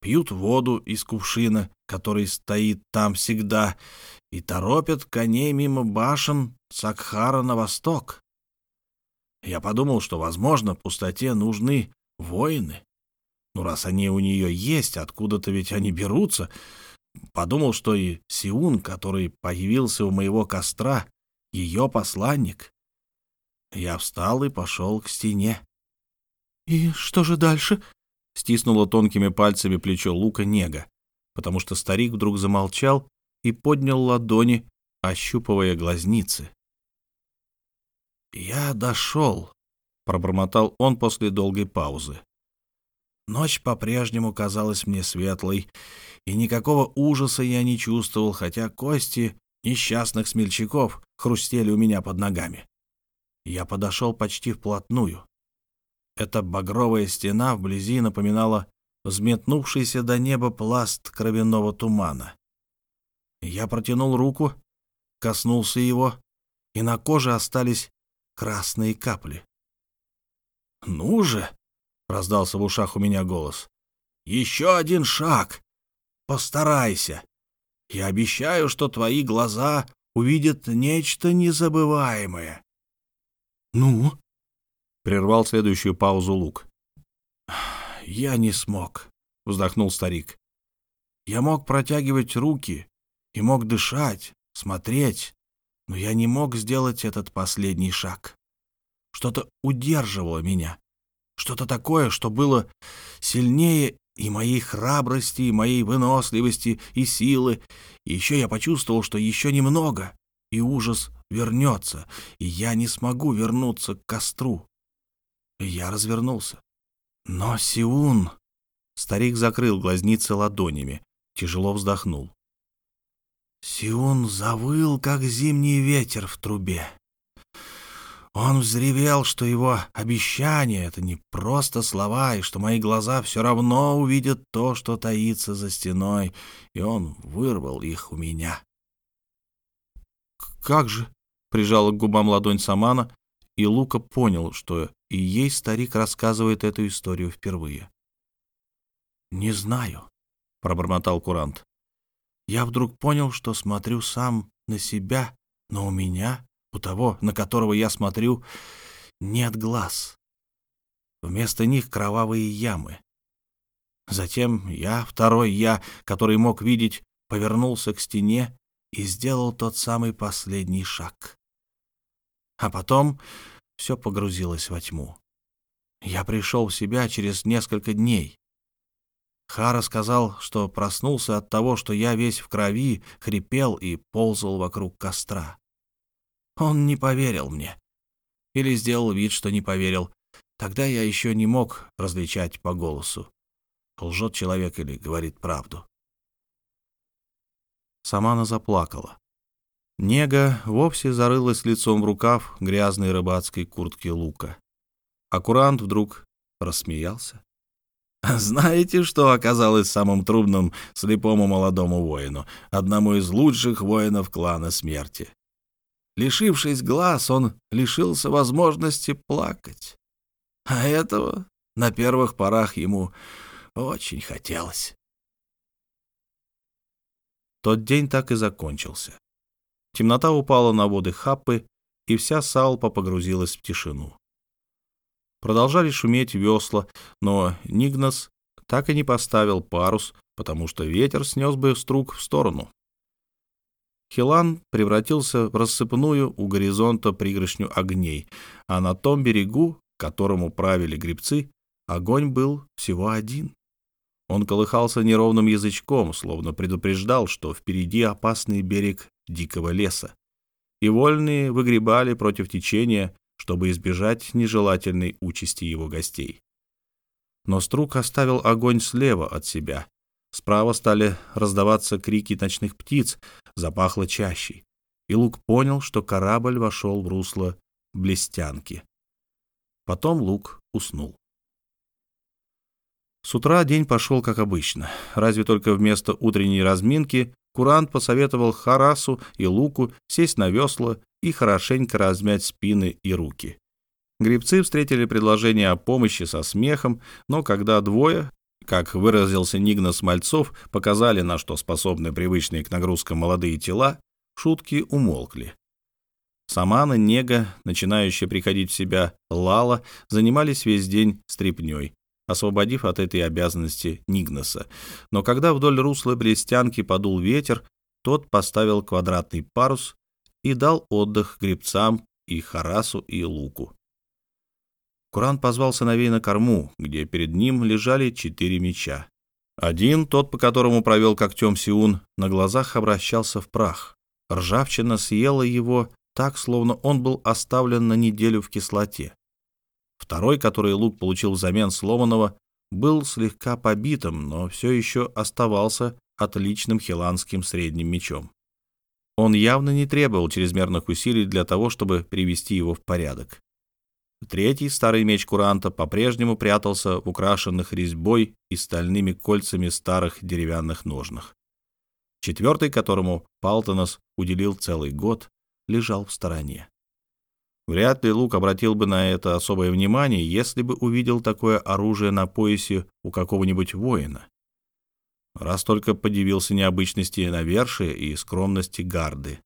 пьют воду из кувшина, который стоит там всегда, и торопят коней мимо башен Сакхара на восток. Я подумал, что, возможно, пустоте нужны воины. Ну, раз они у нее есть, откуда-то ведь они берутся. Подумал, что и Сиун, который появился у моего костра, ее посланник. Я встал и пошел к стене. — И что же дальше? — стиснула тонкими пальцами плечо Лука Нега, потому что старик вдруг замолчал и поднял ладони, ощупывая глазницы. «Я дошел», — пробормотал он после долгой паузы. Ночь по-прежнему казалась мне светлой, и никакого ужаса я не чувствовал, хотя кости несчастных смельчаков хрустели у меня под ногами. Я подошел почти вплотную. Эта багровая стена вблизи напоминала взметнувшийся до неба пласт кровяного тумана. Я протянул руку, коснулся его, и на коже остались красные капли. «Ну же!» — раздался в ушах у меня голос. «Еще один шаг! Постарайся! Я обещаю, что твои глаза увидят нечто незабываемое!» «Ну?» — прервал следующую паузу Лук. «Я не смог», — вздохнул старик. «Я мог протягивать руки, и мог дышать, смотреть, но я не мог сделать этот последний шаг. Что-то удерживало меня, что-то такое, что было сильнее и моей храбрости, и моей выносливости, и силы. И еще я почувствовал, что еще немного, и ужас вернется, и я не смогу вернуться к костру. Я развернулся. Но Сиун... Старик закрыл глазницы ладонями, тяжело вздохнул. Сиун завыл, как зимний ветер в трубе. Он взревел, что его обещание — это не просто слова, и что мои глаза все равно увидят то, что таится за стеной, и он вырвал их у меня. «Как же?» — прижала к губам ладонь Самана, и Лука понял, что и ей старик рассказывает эту историю впервые. «Не знаю», — пробормотал Курант. Я вдруг понял, что смотрю сам на себя, но у меня, у того, на которого я смотрю, нет глаз. Вместо них кровавые ямы. Затем я, второй я, который мог видеть, повернулся к стене и сделал тот самый последний шаг. А потом все погрузилось во тьму. Я пришел в себя через несколько дней. Хара сказал, что проснулся от того, что я весь в крови, хрипел и ползал вокруг костра. Он не поверил мне. Или сделал вид, что не поверил. Тогда я еще не мог различать по голосу, лжет человек или говорит правду. Самана заплакала. Нега вовсе зарылась лицом в рукав грязной рыбацкой куртки лука. А курант вдруг рассмеялся. Знаете, что оказалось самым трудным слепому молодому воину, одному из лучших воинов клана смерти? Лишившись глаз, он лишился возможности плакать. А этого на первых порах ему очень хотелось. Тот день так и закончился. Темнота упала на воды Хаппы, и вся Салпа погрузилась в тишину. Продолжали шуметь весла, но Нигнас так и не поставил парус, потому что ветер снес бы струк в сторону. Хилан превратился в рассыпную у горизонта пригоршню огней, а на том берегу, которому правили грибцы, огонь был всего один. Он колыхался неровным язычком, словно предупреждал, что впереди опасный берег дикого леса, и вольные выгребали против течения, чтобы избежать нежелательной участи его гостей. Но Струк оставил огонь слева от себя. Справа стали раздаваться крики ночных птиц, запахло чащей, и Лук понял, что корабль вошел в русло блестянки. Потом Лук уснул. С утра день пошел как обычно, разве только вместо утренней разминки Курант посоветовал Харасу и Луку сесть на весла и хорошенько размять спины и руки. Грибцы встретили предложение о помощи со смехом, но когда двое, как выразился Нигнас Мальцов, показали, на что способны привычные к нагрузкам молодые тела, шутки умолкли. Самана, Нега, начинающая приходить в себя Лала, занимались весь день стряпнёй, освободив от этой обязанности Нигнаса. Но когда вдоль русла Брестянки подул ветер, тот поставил квадратный парус и дал отдых гребцам и Харасу, и Луку. Куран позвал сыновей на корму, где перед ним лежали четыре меча. Один, тот, по которому провел когтем Сиун, на глазах обращался в прах. Ржавчина съела его так, словно он был оставлен на неделю в кислоте. Второй, который Лук получил взамен сломанного, был слегка побитым, но все еще оставался отличным хиланским средним мечом. Он явно не требовал чрезмерных усилий для того, чтобы привести его в порядок. Третий старый меч куранта по-прежнему прятался в украшенных резьбой и стальными кольцами старых деревянных ножнах. Четвертый, которому Палтонос уделил целый год, лежал в стороне. Вряд ли Лук обратил бы на это особое внимание, если бы увидел такое оружие на поясе у какого-нибудь воина. Раз только подивился необычности навершия и скромности гарды.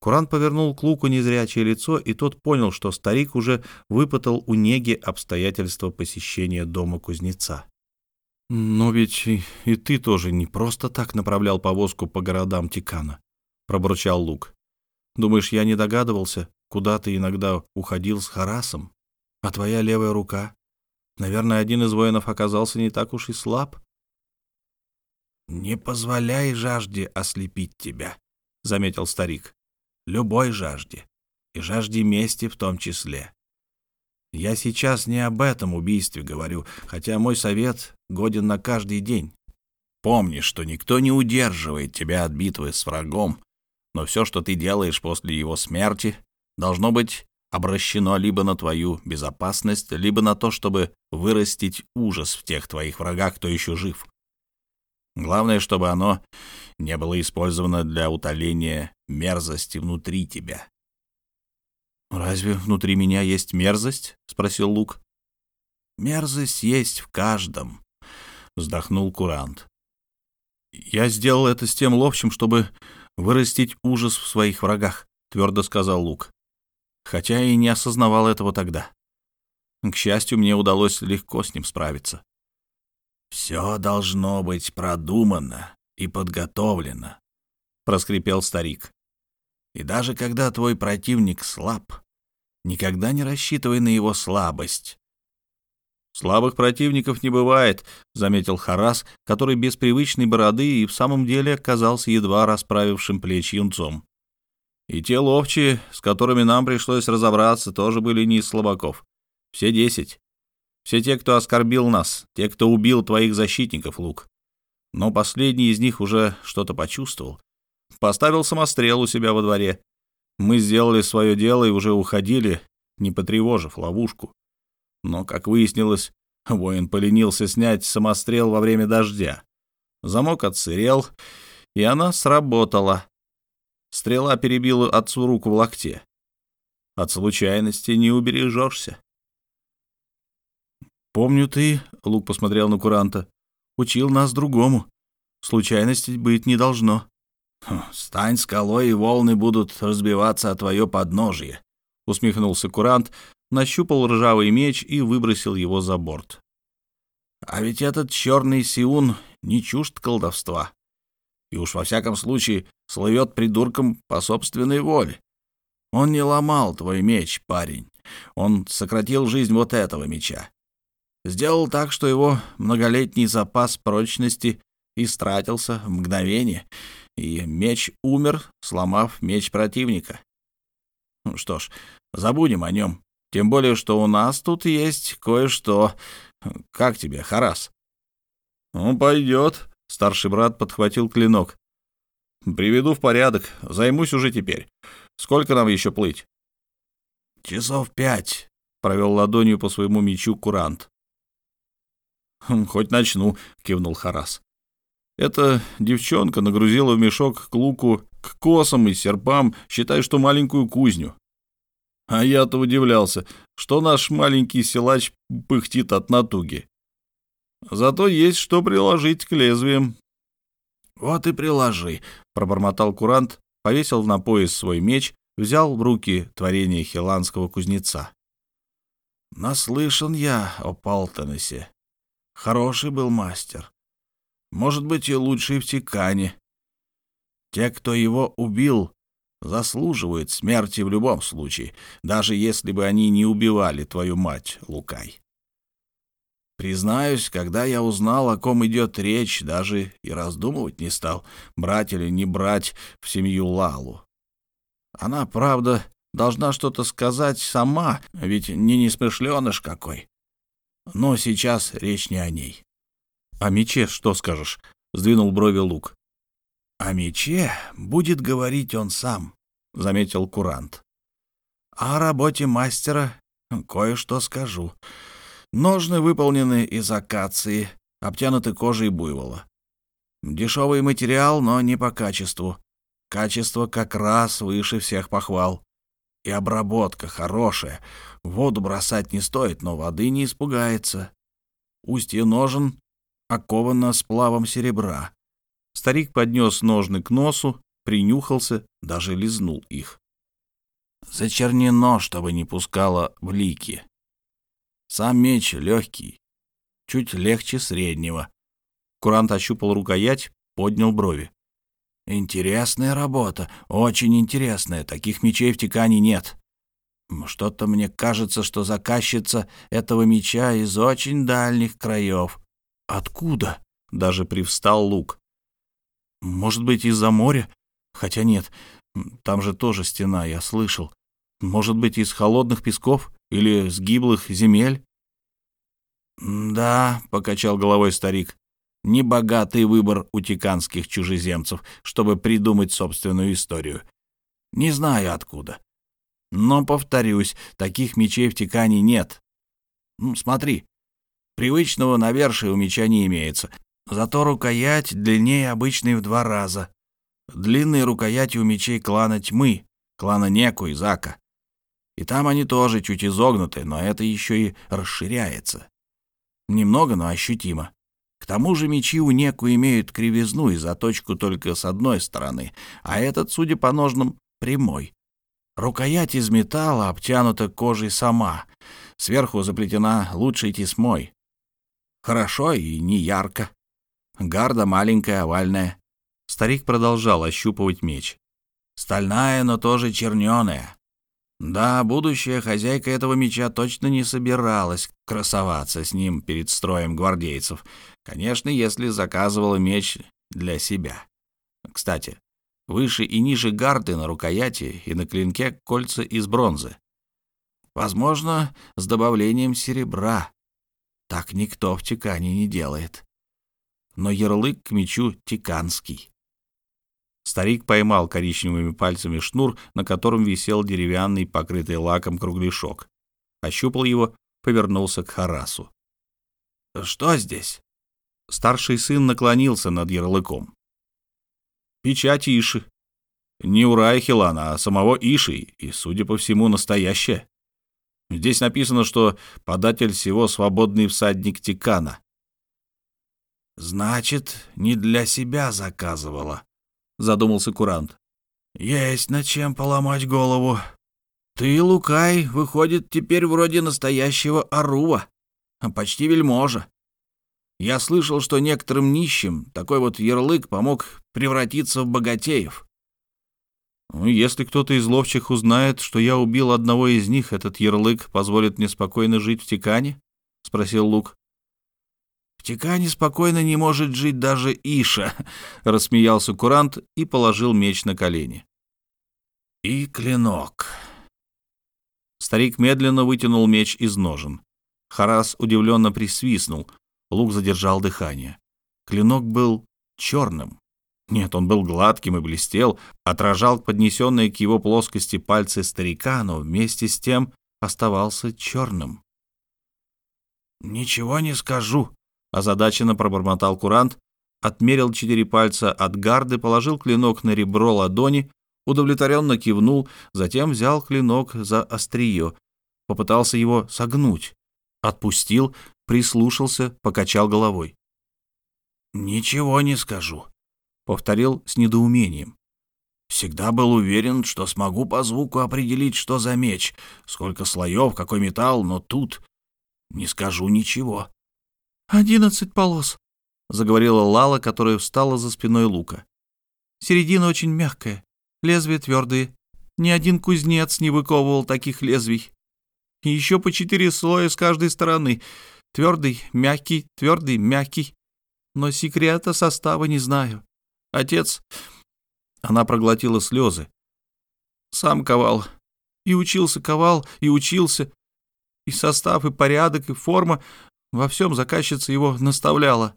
Куран повернул к Луку незрячее лицо, и тот понял, что старик уже выпытал у Неги обстоятельства посещения дома кузнеца. «Но ведь и, ты тоже не просто так направлял повозку по городам Тикана», — пробурчал Лук. «Думаешь, я не догадывался, Куда ты иногда уходил с Харасом? А твоя левая рука? Наверное, один из воинов оказался не так уж и слаб. «Не позволяй жажде ослепить тебя», — заметил старик. «Любой жажде, и жажде мести в том числе. Я сейчас не об этом убийстве говорю, хотя мой совет годен на каждый день. Помни, что никто не удерживает тебя от битвы с врагом, но все, что ты делаешь после его смерти, должно быть обращено либо на твою безопасность, либо на то, чтобы вырастить ужас в тех твоих врагах, кто еще жив. Главное, чтобы оно не было использовано для утоления мерзости внутри тебя. «Разве внутри меня есть мерзость?» — спросил Лук. «Мерзость есть в каждом», — вздохнул Курант. «Я сделал это с тем ловчим, чтобы вырастить ужас в своих врагах», — твердо сказал Лук хотя и не осознавал этого тогда. К счастью, мне удалось легко с ним справиться. «Все должно быть продумано, и подготовлено, — проскрипел старик. И даже когда твой противник слаб, никогда не рассчитывай на его слабость. «Слабых противников не бывает», — заметил Харас, который без привычной бороды и в самом деле оказался едва расправившим плечи юнцом. «И те ловчие, с которыми нам пришлось разобраться, тоже были не из слабаков. Все десять. Все те, кто оскорбил нас, те, кто убил твоих защитников, Лук. Но последний из них уже что-то почувствовал. Поставил самострел у себя во дворе. Мы сделали свое дело и уже уходили, не потревожив ловушку. Но, как выяснилось, воин поленился снять самострел во время дождя. Замок отсырел, и она сработала. Стрела перебила отцу руку в локте. От случайности не убережешься. «Помню ты», — Лук посмотрел на куранта, — «учил нас другому. Случайностей быть не должно». «Хм, «Стань скалой, и волны будут разбиваться о твое подножье», — усмехнулся курант, нащупал ржавый меч и выбросил его за борт. А ведь этот черный сиун не чужд колдовства. И уж во всяком случае слывет придурком по собственной воле. Он не ломал твой меч, парень. Он сократил жизнь вот этого меча. Сделал так, что его многолетний запас прочности истратился в мгновение, и меч умер, сломав меч противника. Ну что ж, забудем о нем. Тем более, что у нас тут есть кое-что. Как тебе, Харас?» «Ну, пойдет», — старший брат подхватил клинок. «Приведу в порядок. Займусь уже теперь. Сколько нам еще плыть?» «Часов пять», — провел ладонью по своему мечу курант. «Хм, «Хоть начну», — кивнул Харас. Эта девчонка нагрузила в мешок к луку, к косам и серпам, считай, что маленькую кузню. А я-то удивлялся, что наш маленький силач пыхтит от натуги. Зато есть что приложить к лезвиям. — Вот и приложи, — пробормотал курант, повесил на пояс свой меч, взял в руки творение хиланского кузнеца. — Наслышан я о Палтонесе. Хороший был мастер. Может быть, и лучший в Тикане. Те, кто его убил, заслуживают смерти в любом случае, даже если бы они не убивали твою мать, Лукай. Признаюсь, когда я узнал, о ком идет речь, даже и раздумывать не стал, брать или не брать в семью Лалу. Она, правда, должна что-то сказать сама, ведь не несмышленыш какой. Но сейчас речь не о ней. — О мече что скажешь? — сдвинул брови Лук. — О мече будет говорить он сам заметил курант. О работе мастера кое-что скажу. Ножны выполнены из акации, обтянуты кожей буйвола. Дешевый материал, но не по качеству. Качество как раз выше всех похвал. И обработка хорошая. Воду бросать не стоит, но воды не испугается. Устье ножен оковано сплавом серебра. Старик поднес ножны к носу, принюхался, даже лизнул их. Зачернено, чтобы не пускало блики. Сам меч легкий, чуть легче среднего. Курант ощупал рукоять, поднял брови. Интересная работа, очень интересная. Таких мечей в Тикане нет. Что-то мне кажется, что заказчица этого меча из очень дальних краев. Откуда? Даже привстал лук. Может быть, из-за моря? Хотя нет, там же тоже стена, я слышал. Может быть, из холодных песков или с земель? «Да», — покачал головой старик, — «небогатый выбор у тиканских чужеземцев, чтобы придумать собственную историю. Не знаю откуда. Но, повторюсь, таких мечей в Тикане нет. Ну, смотри, привычного навершия у меча не имеется, зато рукоять длиннее обычной в два раза. Длинные рукояти у мечей клана Тьмы, клана Неку и Зака. И там они тоже чуть изогнуты, но это еще и расширяется. Немного, но ощутимо. К тому же мечи у Неку имеют кривизну и заточку только с одной стороны, а этот, судя по ножным, прямой. Рукоять из металла обтянута кожей сама, сверху заплетена лучшей тесьмой. Хорошо и не ярко. Гарда маленькая, овальная, Старик продолжал ощупывать меч. «Стальная, но тоже черненая. Да, будущая хозяйка этого меча точно не собиралась красоваться с ним перед строем гвардейцев. Конечно, если заказывала меч для себя. Кстати, выше и ниже гарды на рукояти и на клинке кольца из бронзы. Возможно, с добавлением серебра. Так никто в Тикане не делает. Но ярлык к мечу тиканский. Старик поймал коричневыми пальцами шнур, на котором висел деревянный, покрытый лаком кругляшок. Ощупал его, повернулся к Харасу. «Что здесь?» Старший сын наклонился над ярлыком. «Печать Иши. Не Урая Хилана, а самого Иши, и, судя по всему, настоящая. Здесь написано, что податель всего свободный всадник Тикана». «Значит, не для себя заказывала», — задумался Курант. «Есть над чем поломать голову. Ты, Лукай, выходит, теперь вроде настоящего Арува, а почти вельможа. Я слышал, что некоторым нищим такой вот ярлык помог превратиться в богатеев». Ну, «Если кто-то из ловчих узнает, что я убил одного из них, этот ярлык позволит мне спокойно жить в Тикане?» — спросил Лук. Тикане спокойно не может жить даже Иша», — рассмеялся Курант и положил меч на колени. «И клинок». Старик медленно вытянул меч из ножен. Харас удивленно присвистнул. Лук задержал дыхание. Клинок был черным. Нет, он был гладким и блестел, отражал поднесенные к его плоскости пальцы старика, но вместе с тем оставался черным. «Ничего не скажу», Озадаченно пробормотал курант, отмерил четыре пальца от гарды, положил клинок на ребро ладони, удовлетворенно кивнул, затем взял клинок за острие, попытался его согнуть, отпустил, прислушался, покачал головой. «Ничего не скажу», — повторил с недоумением. «Всегда был уверен, что смогу по звуку определить, что за меч, сколько слоев, какой металл, но тут не скажу ничего». «Одиннадцать полос», — заговорила Лала, которая встала за спиной лука. «Середина очень мягкая, лезвия твердые. Ни один кузнец не выковывал таких лезвий. И еще по четыре слоя с каждой стороны. Твердый, мягкий, твердый, мягкий. Но секрета состава не знаю. Отец...» Она проглотила слезы. «Сам ковал. И учился ковал, и учился. И состав, и порядок, и форма во всем заказчица его наставляла.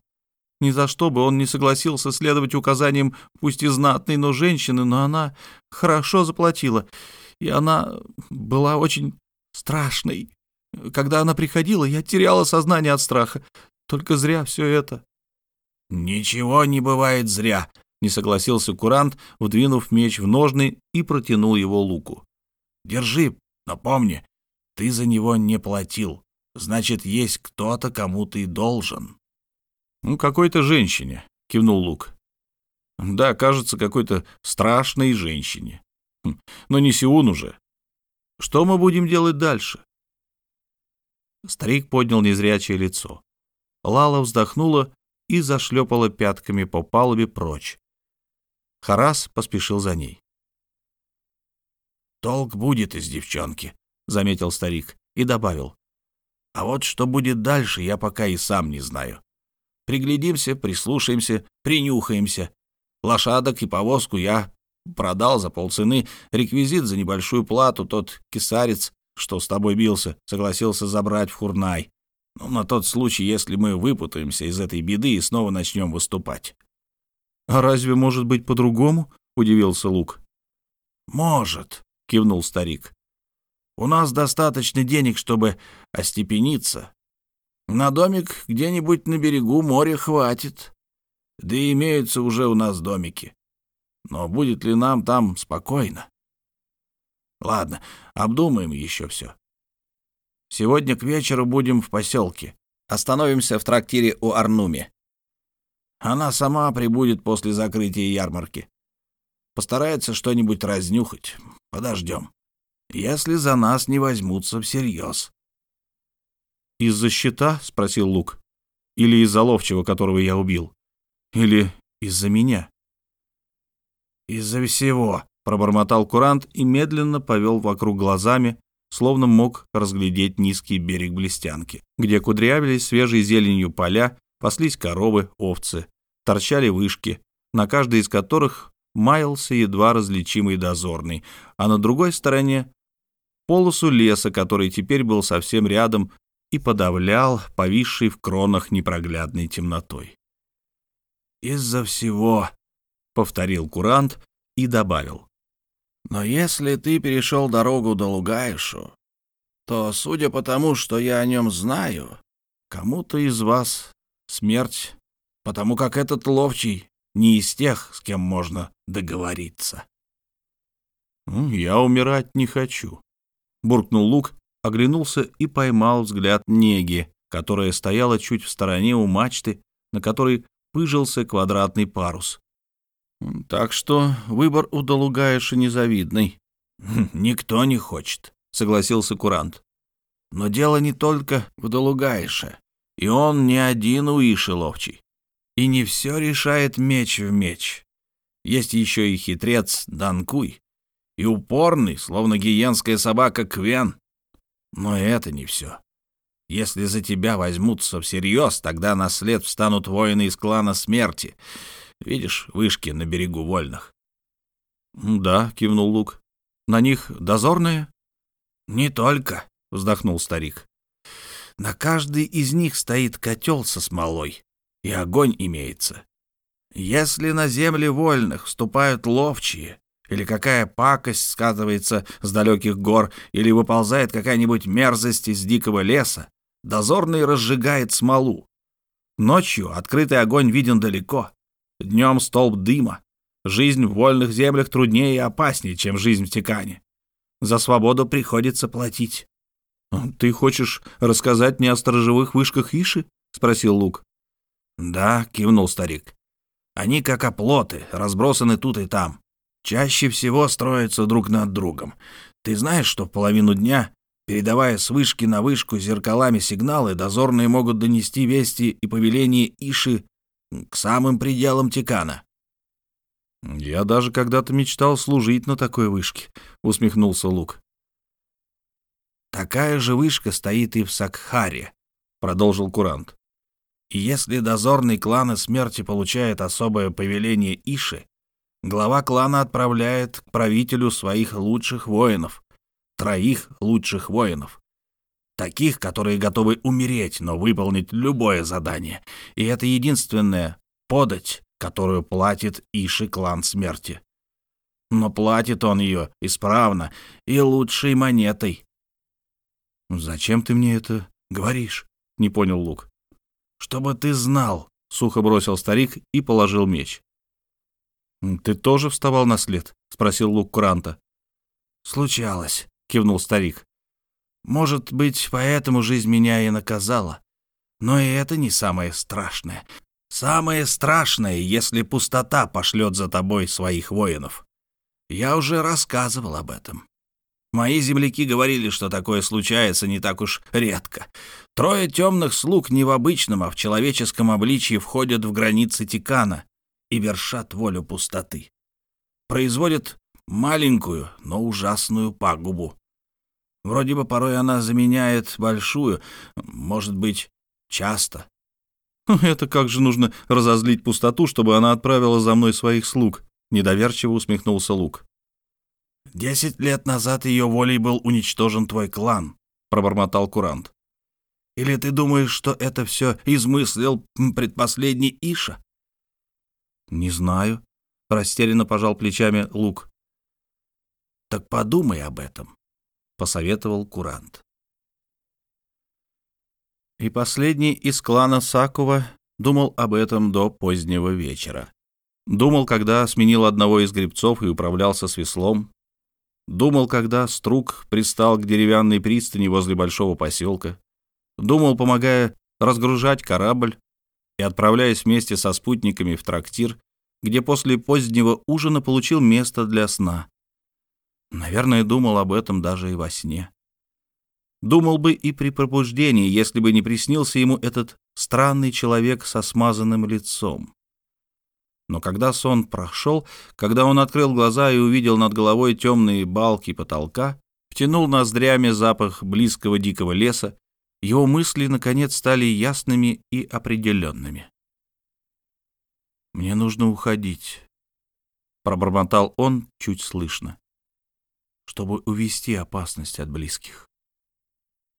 Ни за что бы он не согласился следовать указаниям, пусть и знатной, но женщины, но она хорошо заплатила. И она была очень страшной. Когда она приходила, я теряла сознание от страха. Только зря все это. «Ничего не бывает зря», — не согласился курант, вдвинув меч в ножны и протянул его луку. «Держи, но помни, ты за него не платил. Значит, есть кто-то, кому ты должен. Ну, какой-то женщине, кивнул Лук. Да, кажется, какой-то страшной женщине. Хм, но не Сиун уже. Что мы будем делать дальше? Старик поднял незрячее лицо. Лала вздохнула и зашлепала пятками по палубе прочь. Харас поспешил за ней. «Толк будет из девчонки», — заметил старик и добавил. А вот что будет дальше, я пока и сам не знаю. Приглядимся, прислушаемся, принюхаемся. Лошадок и повозку я продал за полцены, реквизит за небольшую плату тот кисарец, что с тобой бился, согласился забрать в Хурнай. Ну, на тот случай, если мы выпутаемся из этой беды и снова начнем выступать. — А разве может быть по-другому? — удивился Лук. — Может, — кивнул старик. У нас достаточно денег, чтобы остепениться. На домик где-нибудь на берегу моря хватит. Да и имеются уже у нас домики. Но будет ли нам там спокойно? Ладно, обдумаем еще все. Сегодня к вечеру будем в поселке. Остановимся в трактире у Арнуми. Она сама прибудет после закрытия ярмарки. Постарается что-нибудь разнюхать. Подождем если за нас не возьмутся всерьез. «Из-за щита?» — спросил Лук. «Или из-за ловчего, которого я убил? Или из-за меня?» «Из-за всего», — пробормотал курант и медленно повел вокруг глазами, словно мог разглядеть низкий берег Блестянки, где кудрявились свежей зеленью поля, паслись коровы, овцы, торчали вышки, на каждой из которых маялся едва различимый дозорный, а на другой стороне — полосу леса, который теперь был совсем рядом и подавлял повисший в кронах непроглядной темнотой. «Из-за всего», — повторил курант и добавил. «Но если ты перешел дорогу до Лугаишу, то, судя по тому, что я о нем знаю, кому-то из вас смерть, потому как этот ловчий не из тех, с кем можно договориться». «Я умирать не хочу», — буркнул Лук, оглянулся и поймал взгляд Неги, которая стояла чуть в стороне у мачты, на которой пыжился квадратный парус. Так что выбор у Долугаеша незавидный. «Никто не хочет», — согласился Курант. «Но дело не только в Долугаеше, и он не один у Иши ловчий. И не все решает меч в меч. Есть еще и хитрец Данкуй, и упорный, словно гиенская собака Квен. Но это не все. Если за тебя возьмутся всерьез, тогда на след встанут воины из клана смерти. Видишь вышки на берегу вольных? — Да, — кивнул Лук. — На них дозорные? — Не только, — вздохнул старик. — На каждый из них стоит котел со смолой, и огонь имеется. Если на земли вольных вступают ловчие, или какая пакость скатывается с далеких гор, или выползает какая-нибудь мерзость из дикого леса, дозорный разжигает смолу. Ночью открытый огонь виден далеко, днем столб дыма. Жизнь в вольных землях труднее и опаснее, чем жизнь в Тикане. За свободу приходится платить. — Ты хочешь рассказать мне о сторожевых вышках Иши? — спросил Лук. — Да, — кивнул старик. — Они как оплоты, разбросаны тут и там. Чаще всего строятся друг над другом. Ты знаешь, что в половину дня, передавая с вышки на вышку зеркалами сигналы, дозорные могут донести вести и повеления Иши к самым пределам Тикана. «Я даже когда-то мечтал служить на такой вышке», — усмехнулся Лук. «Такая же вышка стоит и в Сакхаре», — продолжил Курант. «И если дозорный клана смерти получает особое повеление Иши, глава клана отправляет к правителю своих лучших воинов, троих лучших воинов, таких, которые готовы умереть, но выполнить любое задание. И это единственное подать, которую платит Иши клан смерти. Но платит он ее исправно и лучшей монетой. «Зачем ты мне это говоришь?» — не понял Лук. «Чтобы ты знал», — сухо бросил старик и положил меч. «Ты тоже вставал на след?» — спросил Лук Куранта. «Случалось», — кивнул старик. «Может быть, поэтому жизнь меня и наказала. Но и это не самое страшное. Самое страшное, если пустота пошлет за тобой своих воинов. Я уже рассказывал об этом. Мои земляки говорили, что такое случается не так уж редко. Трое темных слуг не в обычном, а в человеческом обличье входят в границы Тикана и вершат волю пустоты. Производят маленькую, но ужасную пагубу. Вроде бы порой она заменяет большую, может быть, часто. «Это как же нужно разозлить пустоту, чтобы она отправила за мной своих слуг?» — недоверчиво усмехнулся Лук. «Десять лет назад ее волей был уничтожен твой клан», — пробормотал Курант. «Или ты думаешь, что это все измыслил предпоследний Иша?» «Не знаю», — растерянно пожал плечами Лук. «Так подумай об этом», — посоветовал Курант. И последний из клана Сакува думал об этом до позднего вечера. Думал, когда сменил одного из гребцов и управлялся с веслом. Думал, когда Струк пристал к деревянной пристани возле большого поселка. Думал, помогая разгружать корабль и отправляясь вместе со спутниками в трактир, где после позднего ужина получил место для сна. Наверное, думал об этом даже и во сне. Думал бы и при пробуждении, если бы не приснился ему этот странный человек со смазанным лицом. Но когда сон прошел, когда он открыл глаза и увидел над головой темные балки потолка, втянул ноздрями запах близкого дикого леса, его мысли, наконец, стали ясными и определенными. «Мне нужно уходить», — пробормотал он чуть слышно, чтобы увести опасность от близких.